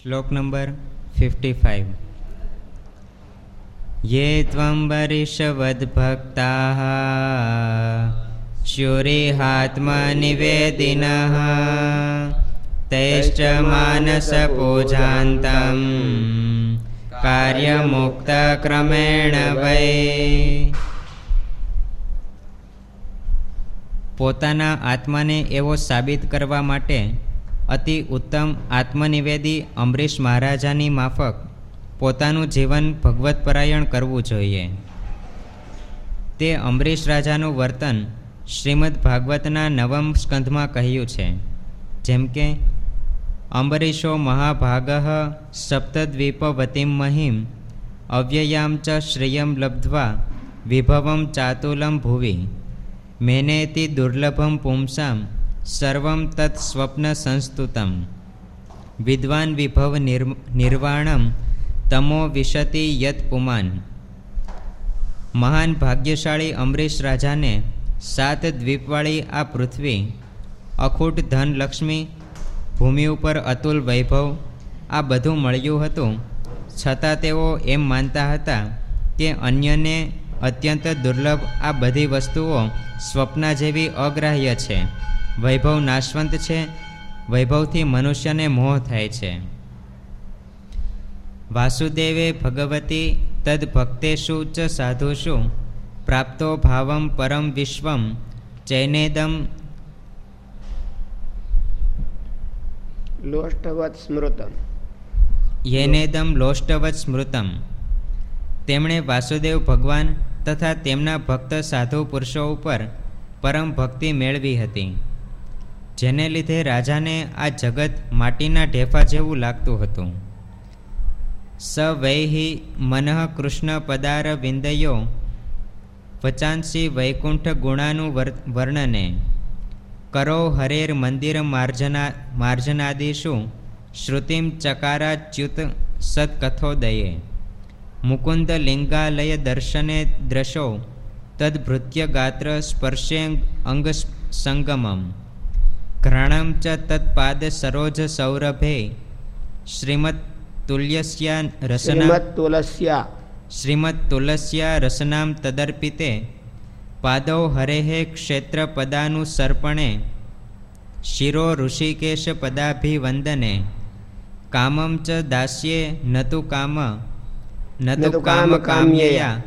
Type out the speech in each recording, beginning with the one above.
શ્લોક number fifty five ये त्वम्बरिषवद्भक्ताः स्युरिहात्मनिवेदिनः तैश्च मानसपूजान्तं કાર્યમુક્તક્રમેણ વૈ પોતાના આત્માને એવો સાબિત કરવા માટે અતિ ઉત્તમ આત્મનિવેદી અંબરીશ મહારાજાની માફક પોતાનું જીવન ભગવતપરાયણ કરવું જોઈએ. તે અંબરીશ રાજાનું વર્તન શ્રીમદ ભાગવતના નવમ સ્કંધમાં કહ્યું છે, જેમ કે, અંબરીશો મહાભાગ સપ્તદ્વીપવતીમ મહિમ અવ્યયામ ચ શ્રેયમ લબ્ધ્વા વિભવમ ચાતુલમ ભુવિ મેનેતિ દુર્લભમ પુંસામ સર્વમ તત્ સ્વપ્ન સંસ્તુતમ વિદ્વાન વિભવ નિર્વાણમ તમો વિશતિ યત પુમાન મહાન ભાગ્યશાળી અમરીશ રાજાને સાત દ્વીપવાળી આ પૃથ્વી અખૂટ ધનલક્ષ્મી ભૂમિ ઉપર અતુલ વૈભવ આ બધું મળ્યું હતું છતાં તેઓ એમ માનતા હતા કે અન્યને અત્યંત દુર્લભ આ બધી વસ્તુઓ સ્વપ્ના જેવી અગ્રાહ્ય છે વૈભવ નાશવંત છે. વૈભવથી મનુષ્યને મોહ થાય છે. વાસુદેવે ભગવતી તદ ભક્તેશુ ચ સાધુષુ પ્રાપ્તો ભાવમ પરમ વિશ્વમ ચૈનેદમ. લોષ્ટવત સ્મૃતમ. યેનેદમ લોષ્ટવત સ્મૃતમ. તેમણે વાસુદેવ ભગવાન તથા તેમના ભક્ત સાધુ પુરુષો ઉપર પરમ ભક્તિ મેળવી હતી. જેને લીધે રાજાને આ જગત માટીના ઢેફા જેવું લાગતું હતું. સ વૈહિ મનઃ કૃષ્ણ પદાર વિંદયો વચાંસી વૈકુંઠ ગુણાનું વર્ણને. કરો હરેર મંદિર માર્જના માર્જનાદિશુ શ્રુતિમ ચકારાચ્યુત સત્કથોદયે મુકુંદ લિંગાલય દર્શને દ્રશો તદ્ભૃત્ય ગાત્ર સ્પર્શે અંગ સંગમમ. ઘ્રાણમ ચ તત્પાદ સરોજ સૌરભે શ્રીમદ તુલ્યસ્યા રસના તુલસ્યા શ્રીમદ તુલસ્યા રસનામ તદર્પિતે પાદૌ હરેઃ ક્ષેત્ર પદાનુસર્પણે શિરો ઋષિકેશ પદાભિવંદને કામમ ચ દાસ્યે નતુ કામ નતુ કામ કામ્યયા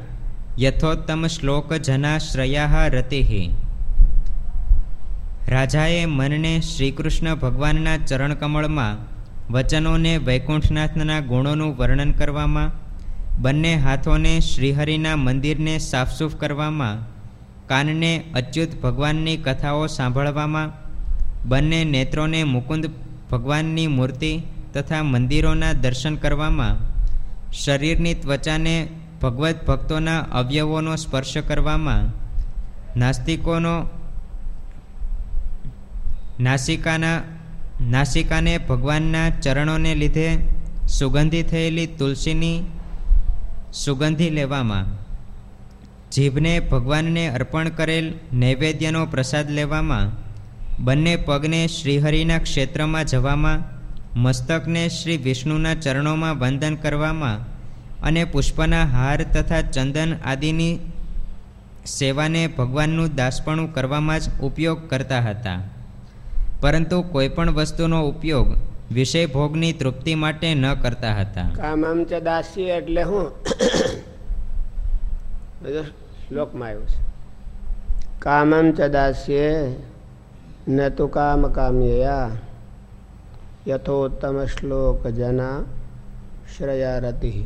યથોત્તમ શ્લોક જનાશ્રયા રતિઃ રાજાએ મનને શ્રીકૃષ્ણ ભગવાનના ચરણકમળમાં, વચનોને વૈકુંઠનાથના ગુણોનું વર્ણન કરવામાં, બંને હાથોને શ્રીહરિના મંદિરને સાફસૂફ કરવામાં, કાનને અચ્યુત ભગવાનની કથાઓ સાંભળવામાં, બંને નેત્રોને મુકુંદ ભગવાનની મૂર્તિ તથા મંદિરોના દર્શન કરવામાં, શરીરની ત્વચાને ભગવત ભક્તોના અવયવોનો સ્પર્શ કરવામાં, નાસ્તિકોનો નાસિકાના, નાસિકાને ભગવાનના ચરણોને લીધે સુગંધી થયેલી તુલસીની સુગંધી લેવામાં, જીભને ભગવાનને અર્પણ કરેલ નૈવેદ્યનો પ્રસાદ લેવામાં, બંને પગને શ્રીહરિના ક્ષેત્રમાં જવામાં, મસ્તકને શ્રી વિષ્ણુના ચરણોમાં વંદન કરવામાં અને પુષ્પના હાર તથા ચંદન આદિની સેવાને ભગવાનનું દાસપણું કરવામાં જ ઉપયોગ કરતા હતા. પરંતુ કોઈપણ વસ્તુનો ઉપયોગ વિષય ભોગની તૃપ્તિ માટે ન કરતા હતા. કામમ ચ દાસી એટલે હું? બધો શ્લોકમાં આવ્યું છે. કામમ ચ દાસ્ય ન તો કામ કામ્યયા યથોત્તમ શ્લોક જના શ્રયારતિ.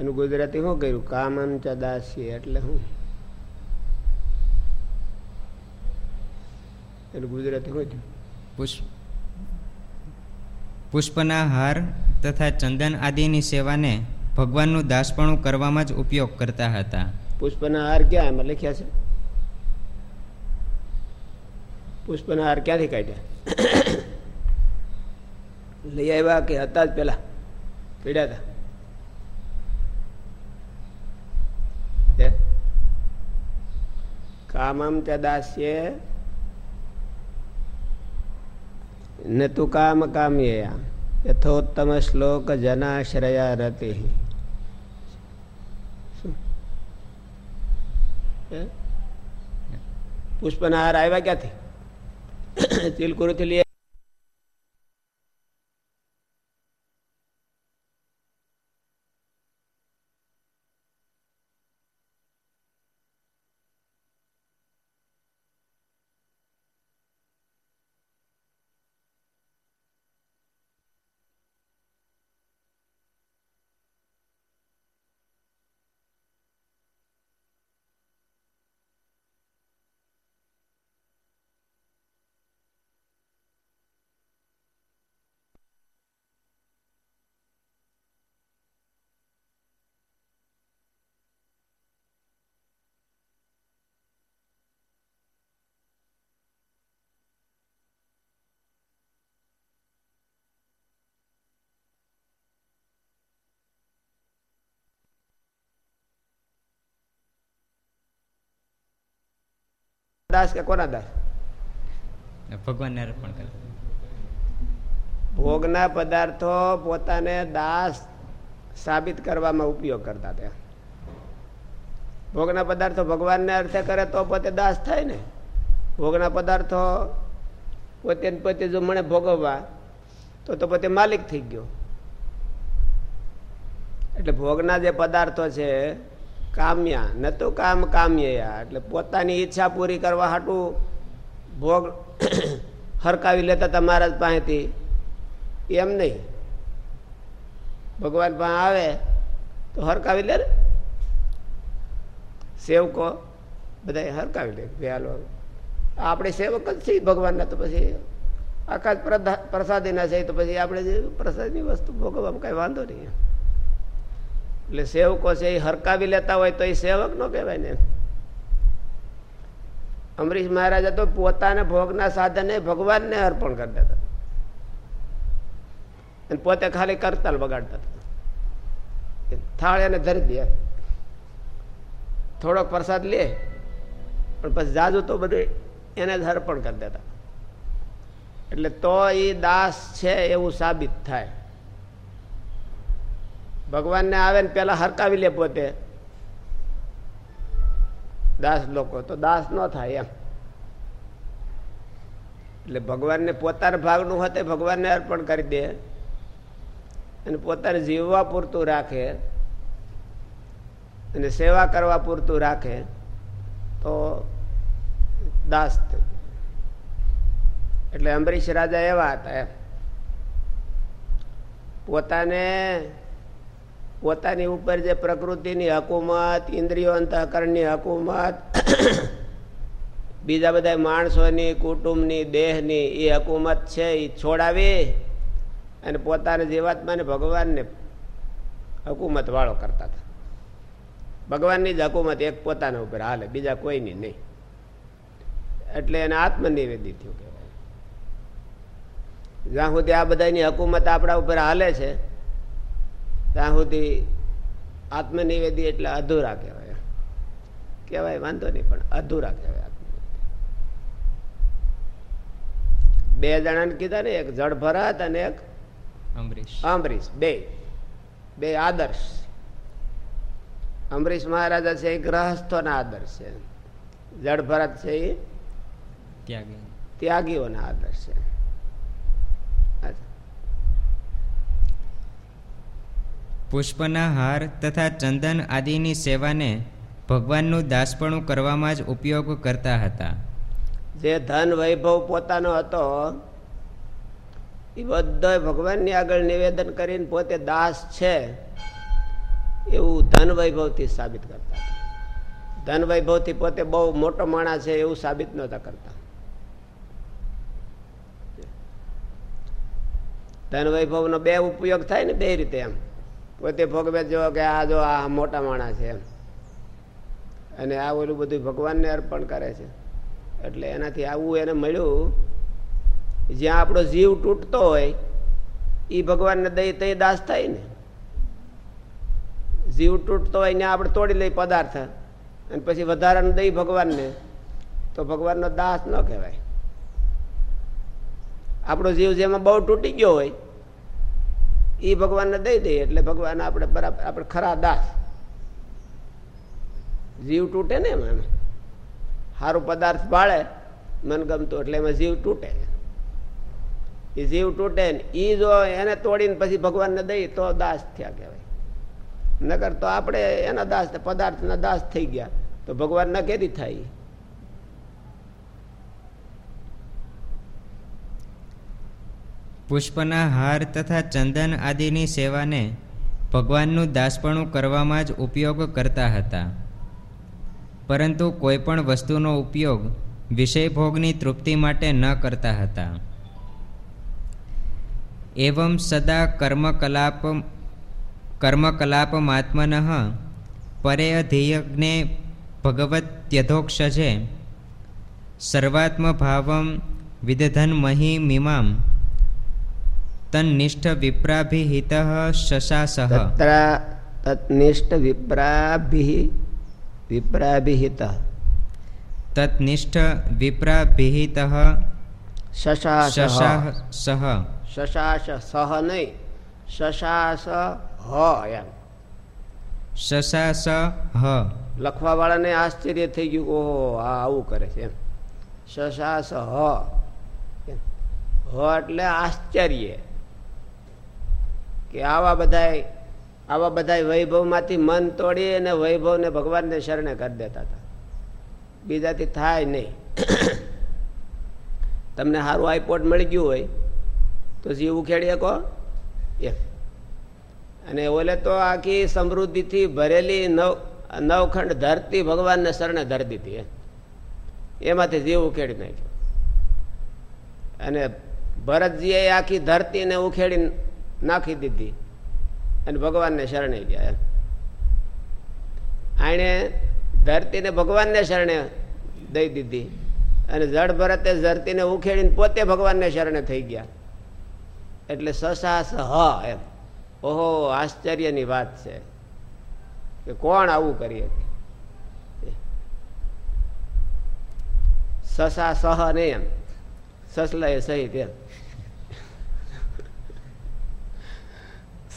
એનું ગુજરાતી શું કર્યું? કામમ ચ દાસ્ય એટલે હું? એનું ગુજરાતી થયું પુષ્પ પુષ્પના હાર તથા ચંદન આદિની સેવાને ભગવાનનું દાસપણું કરવામાં જ ઉપયોગ કરતા હતા. પુષ્પના હાર ક્યાં? એમાં લખ્યા છે? પુષ્પના હાર ક્યાંથી કાઢ્યા? લઈ આવ્યા કે હતા જ પેલા? પીડ્યા હતા? કામમ ચ દાસ્ય ન તું કામ કામ્યયા યથોત્તમ શ્લોક જનાશ્રયા રતિ પુષ્પના હાર આવ્યા ક્યાંથી ચિલકુરુથી લઈ દાસ કે કોના દાસ? ભગવાનને અર્પણ કરે. ભોગના પદાર્થો પોતાને દાસ સાબિત કરવામાં ઉપયોગ કરતા હતા. ભોગના પદાર્થો ભગવાનને અર્થે કરે તો પોતે દાસ થાય ને. ભોગના પદાર્થો પોતે પોતે જો મને ભોગવવા તો તો પોતે માલિક થઈ ગયો. એટલે ભોગના જે પદાર્થો છે કામ્યા. ન તો કામ કામ્યા એટલે પોતાની ઈચ્છા પૂરી કરવા હાટું ભોગ હરકાવી લેતા તમારા જ પાસેથી. એમ નહીં. ભગવાન પાસે આવે તો હરકાવી લે સેવકો બધા હરકાવી લે. વ્યાલો. આપણે સેવક જ છીએ ભગવાનના તો પછી આખા પ્રસાદીના છે તો પછી આપણે જે પ્રસાદની વસ્તુ ભોગવવામાં કાંઈ વાંધો નહીં. એટલે સેવકો છે એ હરકાવી લેતા હોય તો એ સેવક નો કહેવાય ને. અમરીશ મહારાજા તો પોતાના ભોગના સાધને ભગવાનને અર્પણ કરી દેતા. અને પોતે ખાલી કરતાલ બગાડતા હતા. થાળ એને ધરી દે. થોડોક પ્રસાદ લે, પણ પછી જાજુ તો બધું એને જ અર્પણ કરી દેતા. એટલે તો એ દાસ છે એવું સાબિત થાય. ભગવાનને આવે ને પેલા હરકાવી લે પોતે. દાસ લોકો તો દાસ ન થાય એમ. એટલે ભગવાનને પોતાના ભાગનું હોતે ભગવાનને અર્પણ કરી દે. અને પોતાને જીવવા પૂરતું રાખે. અને સેવા કરવા પૂરતું રાખે તો દાસ એટલે અંબરીશ રાજા એવા હતા એમ. પોતાને પોતાની ઉપર જે પ્રકૃતિની હકુમત, ઇન્દ્રિયો અંતઃકરણની હકુમત, બીજા બધા માણસોની, કુટુંબની, દેહની, એ હકુમત છે, એ છોડાવી અને પોતાના જીવાત્માને ભગવાનને હકુમત વાળો કરતા હતા. ભગવાનની જ હકુમત એક પોતાના ઉપર હાલે, બીજા કોઈની નહીં. એટલે એને આત્મનિવેદિત થયું કહેવાય. જ્યાં સુધી આ બધાની હકુમત આપણા ઉપર હાલે છે ત્યાં સુધી આત્મનિવેદી એટલે અધૂરા કહેવાય. કહેવાય વાંધો નહીં પણ અધૂરા કહેવાય આત્મનિવેદી. બે જણાને કીધા ને એક જળ ભરત અને એક અમરીશ. અમરીશ બે. બે આદર્શ. અમરીશ મહારાજા છે એ ગ્રહસ્થોના આદર્શ છે. જળ ભરત છે એ ત્યાગી. ત્યાગીઓના આદર્શ છે. પુષ્પના હાર તથા ચંદન આદિની સેવાને ભગવાનનું દાસપણું કરવામાં જ ઉપયોગ કરતા હતા. જે ધન વૈભવ પોતાનો હતો, એ બધો ભગવાનની આગળ નિવેદન કરીને પોતે દાસ છે, એવું ધન વૈભવથી સાબિત કરતા ધન વૈભવથી પોતે બહુ મોટો માણસ છે એવું સાબિત નહોતા કરતા. ધન વૈભવનો બે ઉપયોગ થાય ને બે રીતે એમ. પોતે ભોગવે જો કે આ જો આ મોટા માણસ છે એમ. અને આ ઓલું બધું ભગવાનને અર્પણ કરે છે. એટલે એનાથી આવું એને મળ્યું, જ્યાં આપણો જીવ તૂટતો હોય એ ભગવાનને દઈ તઈ દાસ થાય ને. જીવ તૂટતો હોય ને આપણે તોડી લઈ પદાર્થ, અને પછી વધારાનું દઈ ભગવાનને, તો ભગવાનનો દાસ ન કહેવાય. આપણો જીવ જેમાં બહુ તૂટી ગયો હોય એ ભગવાનને દઈ દઈએ એટલે ભગવાન આપણે બરાબર આપણે ખરા દાસ. જીવ તૂટે ને એમાં સારું પદાર્થ ભાળે મનગમતું એટલે એમાં જીવ તૂટે. એ જીવ તૂટે ને એ જો એને તોડીને પછી ભગવાનને દઈએ તો દાસ થયા કહેવાય. નગર તો આપણે એના દાસ પદાર્થના દાસ થઈ ગયા. તો ભગવાનના કેદી થાય. પુષ્પના હાર તથા ચંદન આદિની સેવાને ભગવાનનું દાસપણું કરવામાં જ ઉપયોગ કરતા હતા. પરંતુ કોઈપણ વસ્તુનો ઉપયોગ વિષયભોગની તૃપ્તિ માટે ન કરતા હતા. એવમ સદા કર્મકલાપ, કર્મકલાપમાત્મન પરેયધીયજ્ઞે ભગવત્યધોક્ષજે સર્વાત્મભાવમ વિદધન્મહી મીમામ તન્નિષ્ઠ વિપ્રાભિહિત શશાસહ તત્ર તત્નિષ્ઠ વિપ્રાભિ વિપ્રાભિહિત તત્નિષ્ઠ વિપ્રાભિહિત શશાસ શશાસ શશાસ સહ નહીં શશાસ હ એમ શશાસ હ લખવાવાળાને આશ્ચર્ય થઈ ગયું ઓહો આ આવું કરે છે એમ. શશાસ હ હ એટલે આશ્ચર્ય. કે આવા બધાય, આવા બધા વૈભવમાંથી મન તોડી અને વૈભવને ભગવાનને શરણે કરી દેતા હતા. બીજાથી થાય નહીં. તમને સારું આઈપોડ મળી ગયું હોય, તો જીવ ઉખેડી શકો એમ અને ઓલે તો આખી સમૃદ્ધિથી ભરેલી નવ, નવખંડ ધરતી ભગવાનને શરણે ધરી દીધી એમાંથી જીવ ઉખેડી નાખ્યો. અને ભરતજીએ આખી ધરતીને ઉખેડી નાખી દીધી. અને ભગવાનને શરણે ગયા એમ. આણે ધરતીને ભગવાનને શરણે દઈ દીધી. અને જળ ભરતે ધરતીને ઉખેડીને પોતે ભગવાનને શરણે થઈ ગયા. એટલે સસાસ હ એમ. ઓહો, આશ્ચર્યની વાત છે. કે કોણ આવું કરીએ સસા સહ ને એમ. સસલા એ સહિત એમ.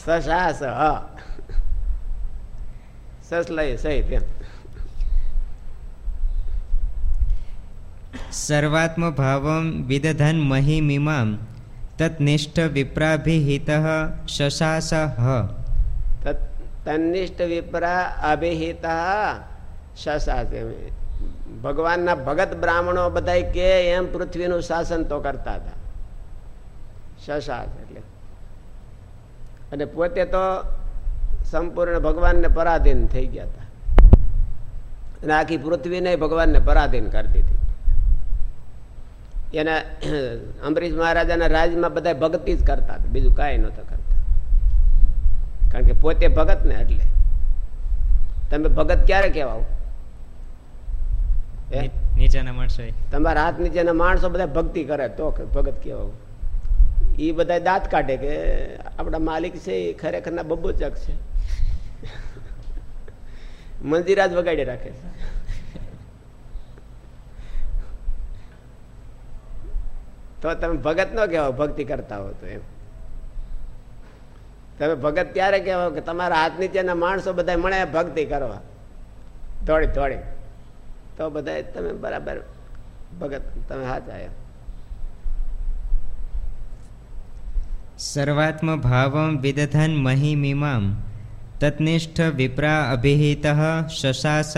સસા સહ સહિત એમ સર્વાત્મ ભાવમ વિદધન મહિમીમામ તત્નિષ્ઠ વિપ્રાભિહિત શશાસ તન્નિષ્ઠ વિપ્રા અભિહિત શશાસ ભગવાનના ભગત બ્રાહ્મણો બધા કે એમ પૃથ્વીનું શાસન તો કરતા હતા શશાસ એટલે અને પોતે તો સંપૂર્ણ ભગવાનને પરાધીન થઈ ગયા હતા. અને આખી પૃથ્વીને ભગવાનને પરાધીન કરતી હતી. એના અંબરીશ મહારાજાના રાજમાં બધા ભક્તિ જ કરતા હતા. બીજું કાંઈ નહોતા કરતા. કારણ કે પોતે ભગત ને એટલે. તમે ભગત ક્યારે કહેવાઓ? નીચેના માણસો તમારા હાથ નીચેના માણસો બધા ભક્તિ કરે તો ભગત કહેવાઓ? એ બધા દાંત કાઢે કે આપણા માલિક છે એ ખરેખરના બબોચક છે. મંદિરા જ વગાડી રાખે છે. તો તમે ભગત ન કહેવાય, ભક્તિ કરતા હો તો એમ. તમે ભગત ત્યારે કહેવાય કે તમારા હાથ નીચેના માણસો બધા મળે ભક્તિ કરવા. દોડી દોડી તો બધા તમે બરાબર ભગત, તમે હાથ આવ્યા સર્વાત્મ ભાવમ વિદધન મહિમીમામ તત્નિષ્ઠ વિપ્રા અભિહિત શશાસ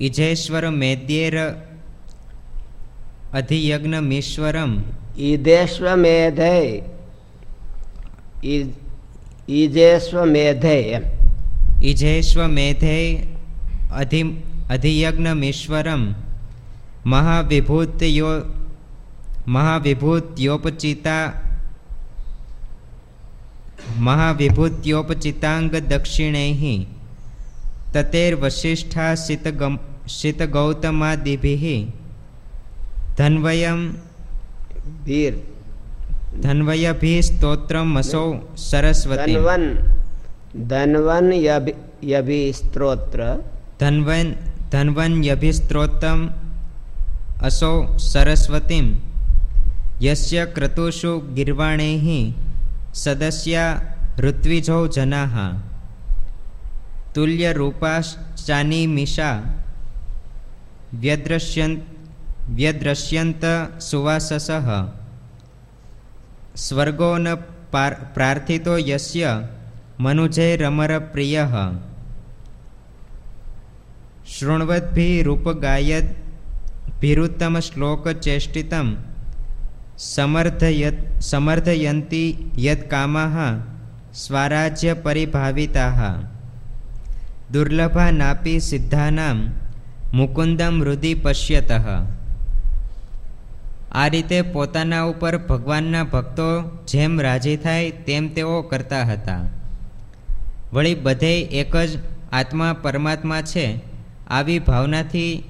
ઇજેશ્વર મેદ્યેર અધિયજ્ઞમીશ્વરમ ઈદેશ્વ મેધે ઈજેશ્વ મેધે એમ ઇજેશ્વ મેધે અધિ અધિયજ્ઞમીશ્વરમ મહાવિભૂતયો મહાવિભૂત્યોપચિતા મહાવિભૂત્યોપચિતાંગ દક્ષિણૈ તતેર્વશિષ્ઠા શિતગમ શિતગૌતમાદિભિः ધન્વયમ વીર ધન્વયભિ સ્તોત્રમ અસૌ સરસ્વતી ધન્વન ધનવન યભિ સ્ત્રોત્ર ધન્વન ધન્વન્યભિસ્ત્રોત્તમ અસૌ સરસ્વતીમ યસ્ય ક્રતુષુ ગિર્વાણૈઃ સદસ્યા ઋત્વિજો જનાઃ તુલ્યરૂપાશ્ચાનિમિષા વ્યદ્રશ્યંત વ્યદ્રશ્યંત સુવાસસ સ્વર્ગો ન પાર- પ્રાર્થિતો યસ્ય મનુજૈરમર પ્રિય સમર્થયત સમર્થયંતી યત કામાઃ સ્વરાજ્ય પરિભાવિતા દુર્લભા નાપી સિદ્ધાનામ મુકુંદમ હૃદિ પશ્યતઃ આ રીતે પોતાના ઉપર ભગવાનના ભક્તો જેમ રાજી થાય તેમ તેઓ કરતા હતા। વળી બધે એક જ આત્મા પરમાત્મા છે, આવી ભાવનાથી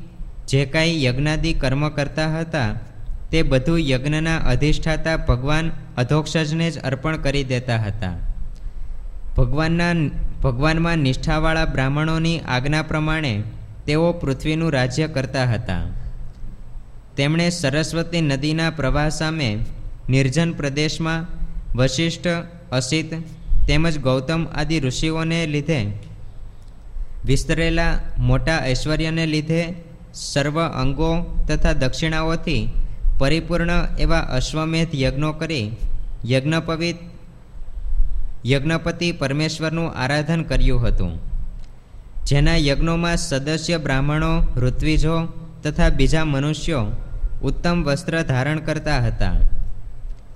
જે કાંઈ યજ્ઞાદિ કર્મ કરતા હતા તે બધું યજ્ઞના અધિષ્ઠાતા ભગવાન અધોક્ષજને જ અર્પણ કરી દેતા હતા. ભગવાનના ભગવાનમાં નિષ્ઠાવાળા બ્રાહ્મણોની આજ્ઞા પ્રમાણે તેઓ પૃથ્વીનું રાજ્ય કરતા હતા. તેમણે સરસ્વતી નદીના પ્રવાહ સામે નિર્જન પ્રદેશમાં વશિષ્ઠ, અસિત તેમજ ગૌતમ આદિ ઋષિઓને લીધે વિસ્તરેલા મોટા ઐશ્વર્યને લીધે સર્વ અંગો તથા દક્ષિણાઓથી પરિપૂર્ણ એવા અશ્વમેધ યજ્ઞો કરી યજ્ઞપવિત યજ્ઞપતિ પરમેશ્વરનું આરાધન કર્યું હતું. જેના યજ્ઞોમાં સદસ્ય બ્રાહ્મણો, ઋત્વિજો તથા બીજા મનુષ્યો ઉત્તમ વસ્ત્ર ધારણ કરતા હતા.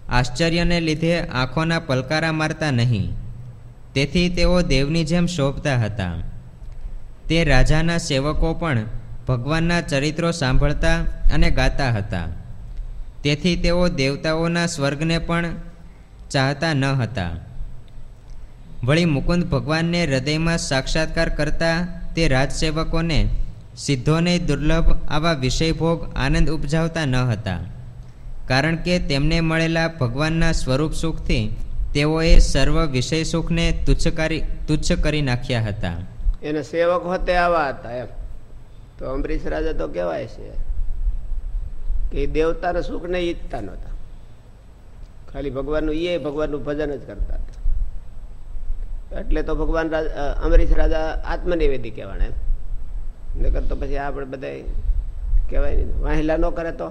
આશ્ચર્યને લીધે આંખોના પલકારા મારતા નહીં. તેથી તેઓ દેવની જેમ શોભતા હતા. તે રાજાના સેવકો પણ ભગવાનના ચરિત્રો સાંભળતા અને ગાતા હતા. તેથી તેઓ દેવતાઓના સ્વર્ગને પણ ચાહતા ન હતા. વળી મુકુંદ ભગવાનને હૃદયમાં સાક્ષાત્કાર કરતા તે રાજસેવકોને સિદ્ધોને દુર્લભ આવા વિષયભોગ આનંદ ઉપજાવતા ન હતા. કારણ કે તેમને મળેલા ભગવાનના સ્વરૂપ સુખથી તેઓએ સર્વ વિષય સુખને તુચ્છ કરી તુચ્છ કરી નાખ્યા હતા. એના સેવક હોતે આવા હતા એમ. તો અંબરીશ રાજા તો કહેવાય છે. કે એ દેવતાના સુખને ઈચ્છતા નહોતા. ખાલી ભગવાનનું એ ભગવાનનું ભજન જ કરતા હતા. એટલે તો ભગવાન અમરીશ રાજા આત્મનિવેદી કહેવાના નકર તો પછી આપણે બધા કહેવાય નહીં વાહિલા ન કરે તો?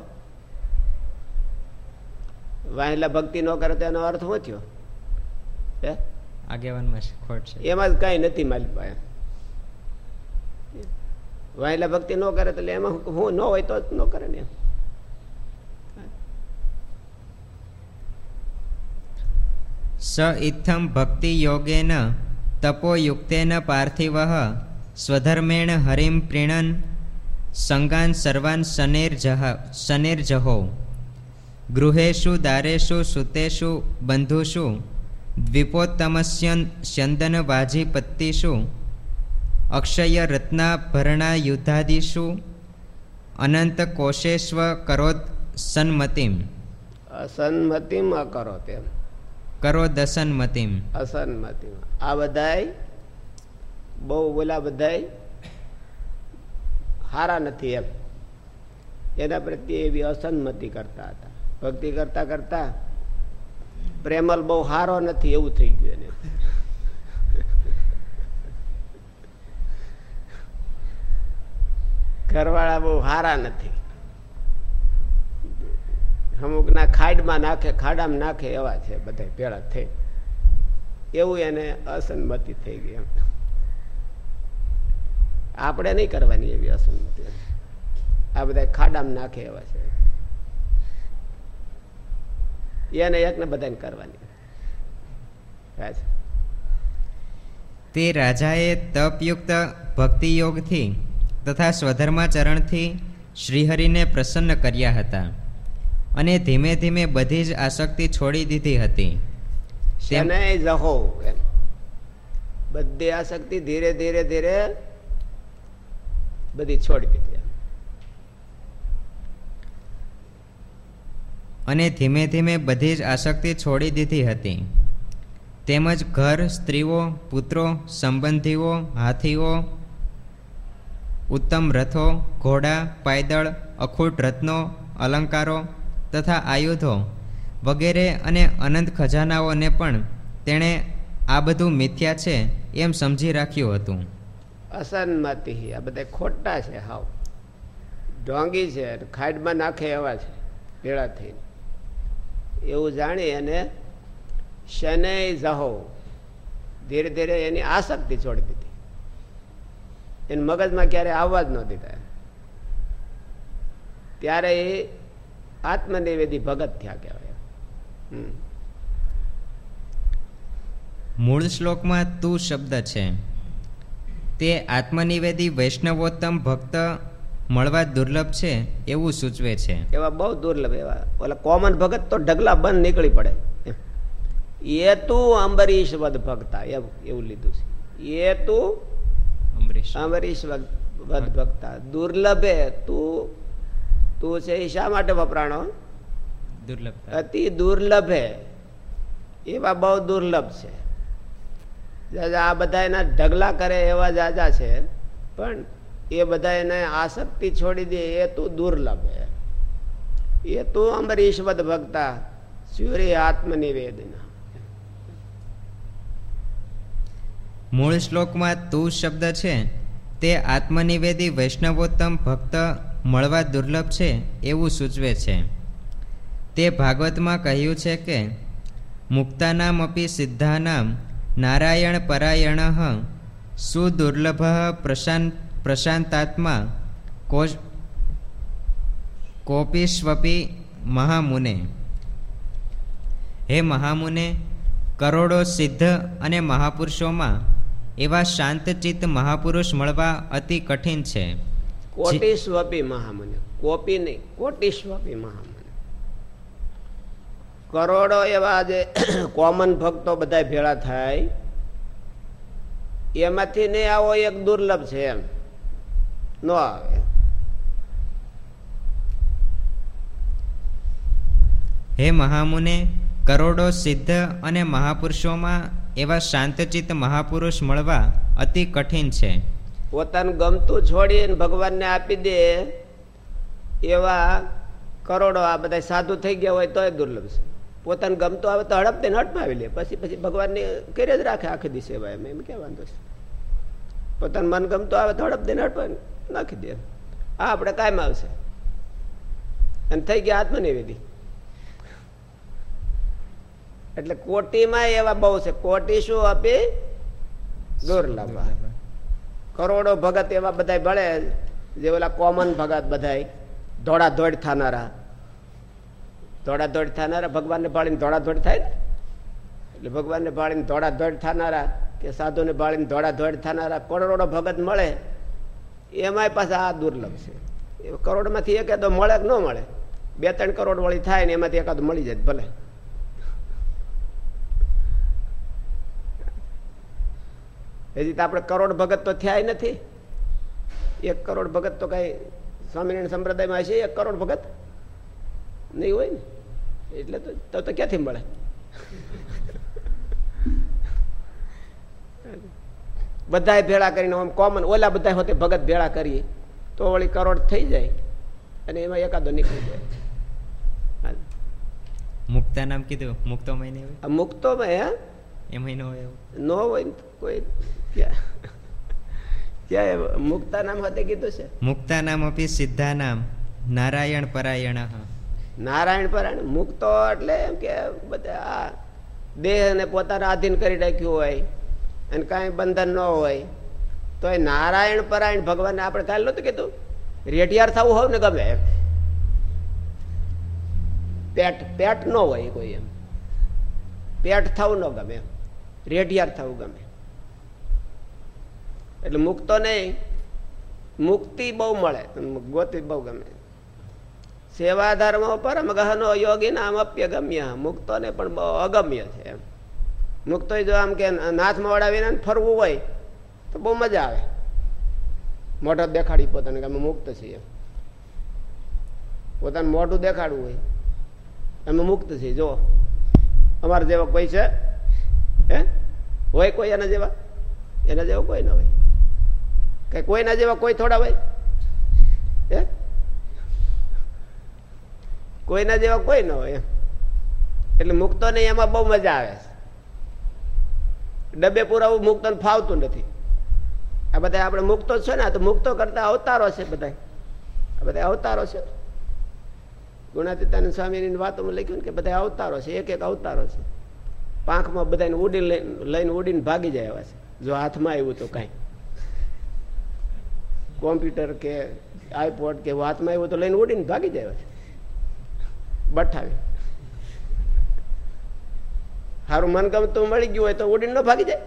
વાહિલા ભક્તિ ન કરે તો એનો અર્થ શું થયો? હે? આગેવાનમાં ખોટ છે. એમાં જ કાંઈ નથી માલિક પાસે. વાહિલા ભક્તિ ન કરે તો એટલે એમાં હું ન હોય તો ન કરે ને એમ. સ ઇત્થમ ભક્તિ યોગેન તપોયુક્તેન પાર્થિવ સ્વધર્મેણ હરિમ પ્રીણન સંગાન સર્વાન શનેર્જહ શનેર્જહો ગૃહેશુ દારેશુ સુતેષુ બંધુષુ દ્વિપોત્તમસ્યન સ્યંદન વાજીપત્તિષુ અક્ષય રત્નાભરણા યુદ્ધાદિષુ અનંત કોશેશ્વ કરોદ સન્મતિમ અસન્મતિમ અકરો તેમ કરો દસન્મતિમ અસન્મતિમ આ બધાય બહુ બોલા બધાય હારા નથી એમ. એના પ્રત્યે એવી અસન્મતિ કરતા હતા. ભક્તિ કરતા કરતા પ્રેમલ બહુ હારો નથી એવું થઈ ગયું એને. ઘરવાળા બહુ હારા નથી. અમુક ના ખાડમાં નાખે, ખાડામાં નાખે એવા છે બધા ભેળા થઈ. એવું એને અસંમતિ થઈ ગઈ આપણે નહીં કરવાની એવી અસંમતિ આ બધા ખાડામાં નાખે એવા છે. એને એકને બધાને કરવાની. તે રાજાએ તપયુક્ત ભક્તિયોગથી તથા સ્વધર્માચરણથી શ્રીહરિને પ્રસન્ન કર્યા હતા. અને ધીમે ધીમે બધી જ આસક્તિ છોડી દીધી હતી. શેને જહો એમ. બધી આસક્તિ ધીરે ધીરે ધીરે બધી છોડી દીધી અને ધીમે ધીમે બધી જ આસક્તિ છોડી દીધી હતી. તેમજ ઘર સ્ત્રીઓ પુત્રો સંબંધીઓ હાથીઓ ઉત્તમ રથો ઘોડા પાયદળ અખૂટ રત્નો અલંકારો તથા આયુધો વગેરે અને અનંત ખજાનાઓને પણ તેણે આ બધું મિથ્યા છે એમ સમજી રાખ્યું હતું. અસન્મતિ આ બધા ખોટા છે હાવ. ઢોંગી છે ખાડમાં નાખે એવા છે ભેળા થઈને એવું જાણી અને શનૈ જહો. ધીરે ધીરે એની આસક્તિ છોડી દીધી. એને મગજમાં ક્યારે આવવા જ ન દીધા. ત્યારે એ આત્મનિવેદી ભગત થયા કહેવાય. મૂળ શ્લોકમાં તું શબ્દ છે. તે આત્મનિવેદી વૈષ્ણવોત્તમ ભક્ત મળવા દુર્લભ છે એવું સૂચવે છે. એવા બહુ દુર્લભ એવા. ઓલા કોમન ભગત તો ઢગલા બંધ નીકળી પડે. એ તું અંબરીશ વદ ભક્તા એવું એવું લીધું છે. એ તું અંબરીશ અંબરીશ વદ ભક્તા દુર્લભે તું તું છે એ શા માટે વપરાણો? દુર્લભ અતિ હે એવા બહુ દુર્લભ છે. જાજા આ બધા એના ઢગલા કરે એવા જાજા છે પણ એ બધા એને આસક્તિ છોડી દે એ તું દુર્લભ હે એ તું અમરીશ્વત ભક્તા સૂર્ય આત્મનિવેદના. મૂળ શ્લોકમાં તું શબ્દ છે તે આત્મનિવેદી વૈષ્ણવોત્તમ ભક્ત મળવા દુર્લભ છે એવું સૂચવે છે. તે ભાગવતમાં કહ્યું છે કે, મુક્તાનામ અપી સિદ્ધાનામ નારાયણ પરાયણ સુદુર્લભ પ્રશાંત પ્રશાંતાત્મા કોશ, કોપીશ્વપી મહામુને. હે મહામુને, કરોડો સિદ્ધ અને મહાપુરુષોમાં એવા શાંતચિત્ત મહાપુરુષ મળવા અતિ કઠિન છે. કોટિસ્વપી મહામુનિ. કોપી નહીં, કોટિસ્વપી મહામુનિ. કરોડો એવા જે કોમન ભક્તો બધા ભેળા થાય, એમાંથી ને આવો એક દુર્લભ છે એમ. ન આવે. હે મહામુને, કરોડો સિદ્ધ અને મહાપુરુષોમાં એવા શાંતચિત્ત મહાપુરુષ મળવા અતિ કઠિન છે. પોતાનું ગમતું છોડીને ભગવાનને આપી દે, એવા કરોડો આ બધા સાધુ થઈ ગયા હોય તોય દુર્લભ છે. પોતાનું ગમતું આવે તો હડપ તેને હટમાવી લે. પછી પછી ભગવાનને કરી જ રાખે આખી દી સેવા એમ એમ કે વાંધો છે? પોતાનું મન ગમતું આવે તો હડપ દઈને હટવા નાખી દે. આ આપણે કાયમ આવશે. અને થઈ ગયા આત્મનિવેદી. એટલે કોટીમાં એવા બહુ છે. કોટી શું આપી? દુર્લભ. કરોડો ભગત એવા બધા ભળે જે ઓલા કોમન ભગત બધા દોડાદોડ થનારા. દોડાદોડ થનારા, ભગવાનને ભાળીને દોડાદોડ થાય ને? એટલે ભગવાનને ભાળીને દોડાદોડ થનારા કે સાધુને ભાળીને દોડાદોડ થનારા કરોડો ભગત મળે, એમાંય પાછા આ દુર્લભ છે. કરોડમાંથી એકાદો મળે કે ન મળે? બે ત્રણ કરોડ વળી થાય ને એમાંથી એકાદો મળી જાય ભલે. હજી તો આપણે કરોડ ભગત તો થયા નથી. એક કરોડ ભગત તો કઈ સ્વામિનારાયણ સંપ્રદાયમાં હશે એક કરોડ ભગત? નહીં હોય ને? એટલે તો તો ક્યાંથી મળે? બધા ભેળા કરીને આમ કોમન ઓલા બધા હોતે ભગત ભેળા કરીએ તો વળી કરોડ થઈ જાય અને એમાં એકાદો નીકળી જાય. મુક્તા નામ કીધું? મુક્તો મહિને મુક્તો મહિનો ન હોય કોઈ ક્યાં મુક્તા નામ હતે કીધું છે? મુક્તા નામ અપી સિદ્ધા નામ. નારાયણ પરાયણ નારાયણ પરાયણ. મુક્તો એટલે એમ કે બધા દેહને પોતાના આધીન કરી રાખ્યું હોય અને કાંઈ બંધન ન હોય તો એ નારાયણ પરાયણ ભગવાનને આપણે કાલે નતું કીધું? રેઢિયાર થવું હોય ને ગમે એમ. પેટ પેટ ન હોય કોઈ એમ. પેટ થવું ન ગમે રેઢિયાર થવું ગમે. એટલે મુક્તો નહીં. મુક્તિ બહુ મળે. ગોતી બહુ ગમે. સેવા ધર્મ પરમ ગહનો યોગી નામ અપ્યગમ્ય. મુક્તો ને પણ બહુ અગમ્ય છે એમ. મુક્તો જો આમ કે નાથમાં વડાવીને ફરવું હોય, તો બહુ મજા આવે. મોઢો દેખાડી પોતાને કે અમે મુક્ત છીએ. પોતાનું મોઢું દેખાડવું હોય, અમે મુક્ત છીએ. જો અમારા જેવા કોઈ છે? હે? હોય કોઈ એના જેવા? એના જેવા કોઈ ના હોય. કઈ કોઈના જેવા કોઈ થોડા હોય? હે? કોઈના જેવા કોઈ ન હોય એટલે મુક્તો ને એમાં બહુ મજા આવે છે. ડબ્બે પુરાવું મુક્તો ફાવતું નથી. આ બધા આપણે મુક્તો છે ને તો મુક્તો કરતા અવતારો છે બધા આ બધા અવતારો છે. ગુણાતીતાનંદ સ્વામીની વાતોમાં લખ્યું ને કે બધા અવતારો છે એક એક અવતારો છે. પાંખમાં બધાને ઉડી લઈને ઉડીને ભાગી જાય એવા છે. જો હાથમાં આવ્યું તો કાંઈ. કોમ્પ્યુટર કે આઈપોડ કે વાતમાં આવ્યો તો લઈને ઉડીને ભાગી જાય છે. બઠાવી. સારું મનગમતું મળી ગયું હોય તો ઉડીને ન ભાગી જાય.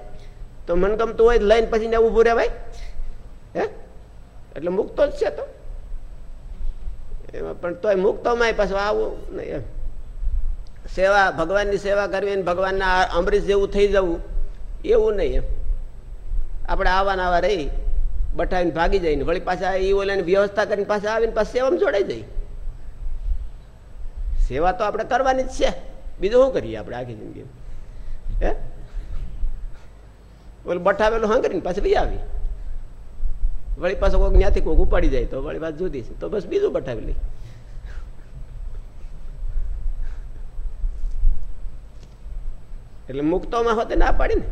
તો મનગમતું હોય લઈને પછી ને ઊભું રહેવાય હે? એટલે મુક્તો જ છે તો. એમાં પણ તોય મુક્તોમાં પાછું આવું નહીં એમ. સેવા, ભગવાનની સેવા કરવી ભગવાનના અમરીશ જેવું થઈ જવું, એવું નહીં એમ. આપણે આવા આવા રહી. બઠાવીને ભાગી જાય ને વળી પાછા એ ઓલાની વ્યવસ્થા કરીને પાછા આવીને પાછા સેવામાં જોડાઈ જાય. સેવા તો આપણે કરવાની જ છે. બીજું શું કરીએ આપણે આખી જિંદગી હે? ઓલું બઠાવેલું હાંકરીને પાછી ભાઈ આવી. વળી પાછો કોઈક જ્ઞાથી કોઈક ઉપાડી જાય તો વળી વાત જુદી છે. તો બસ બીજું બઠાવી લઈ. એટલે મુક્તોમાં હોતે ના પાડી ને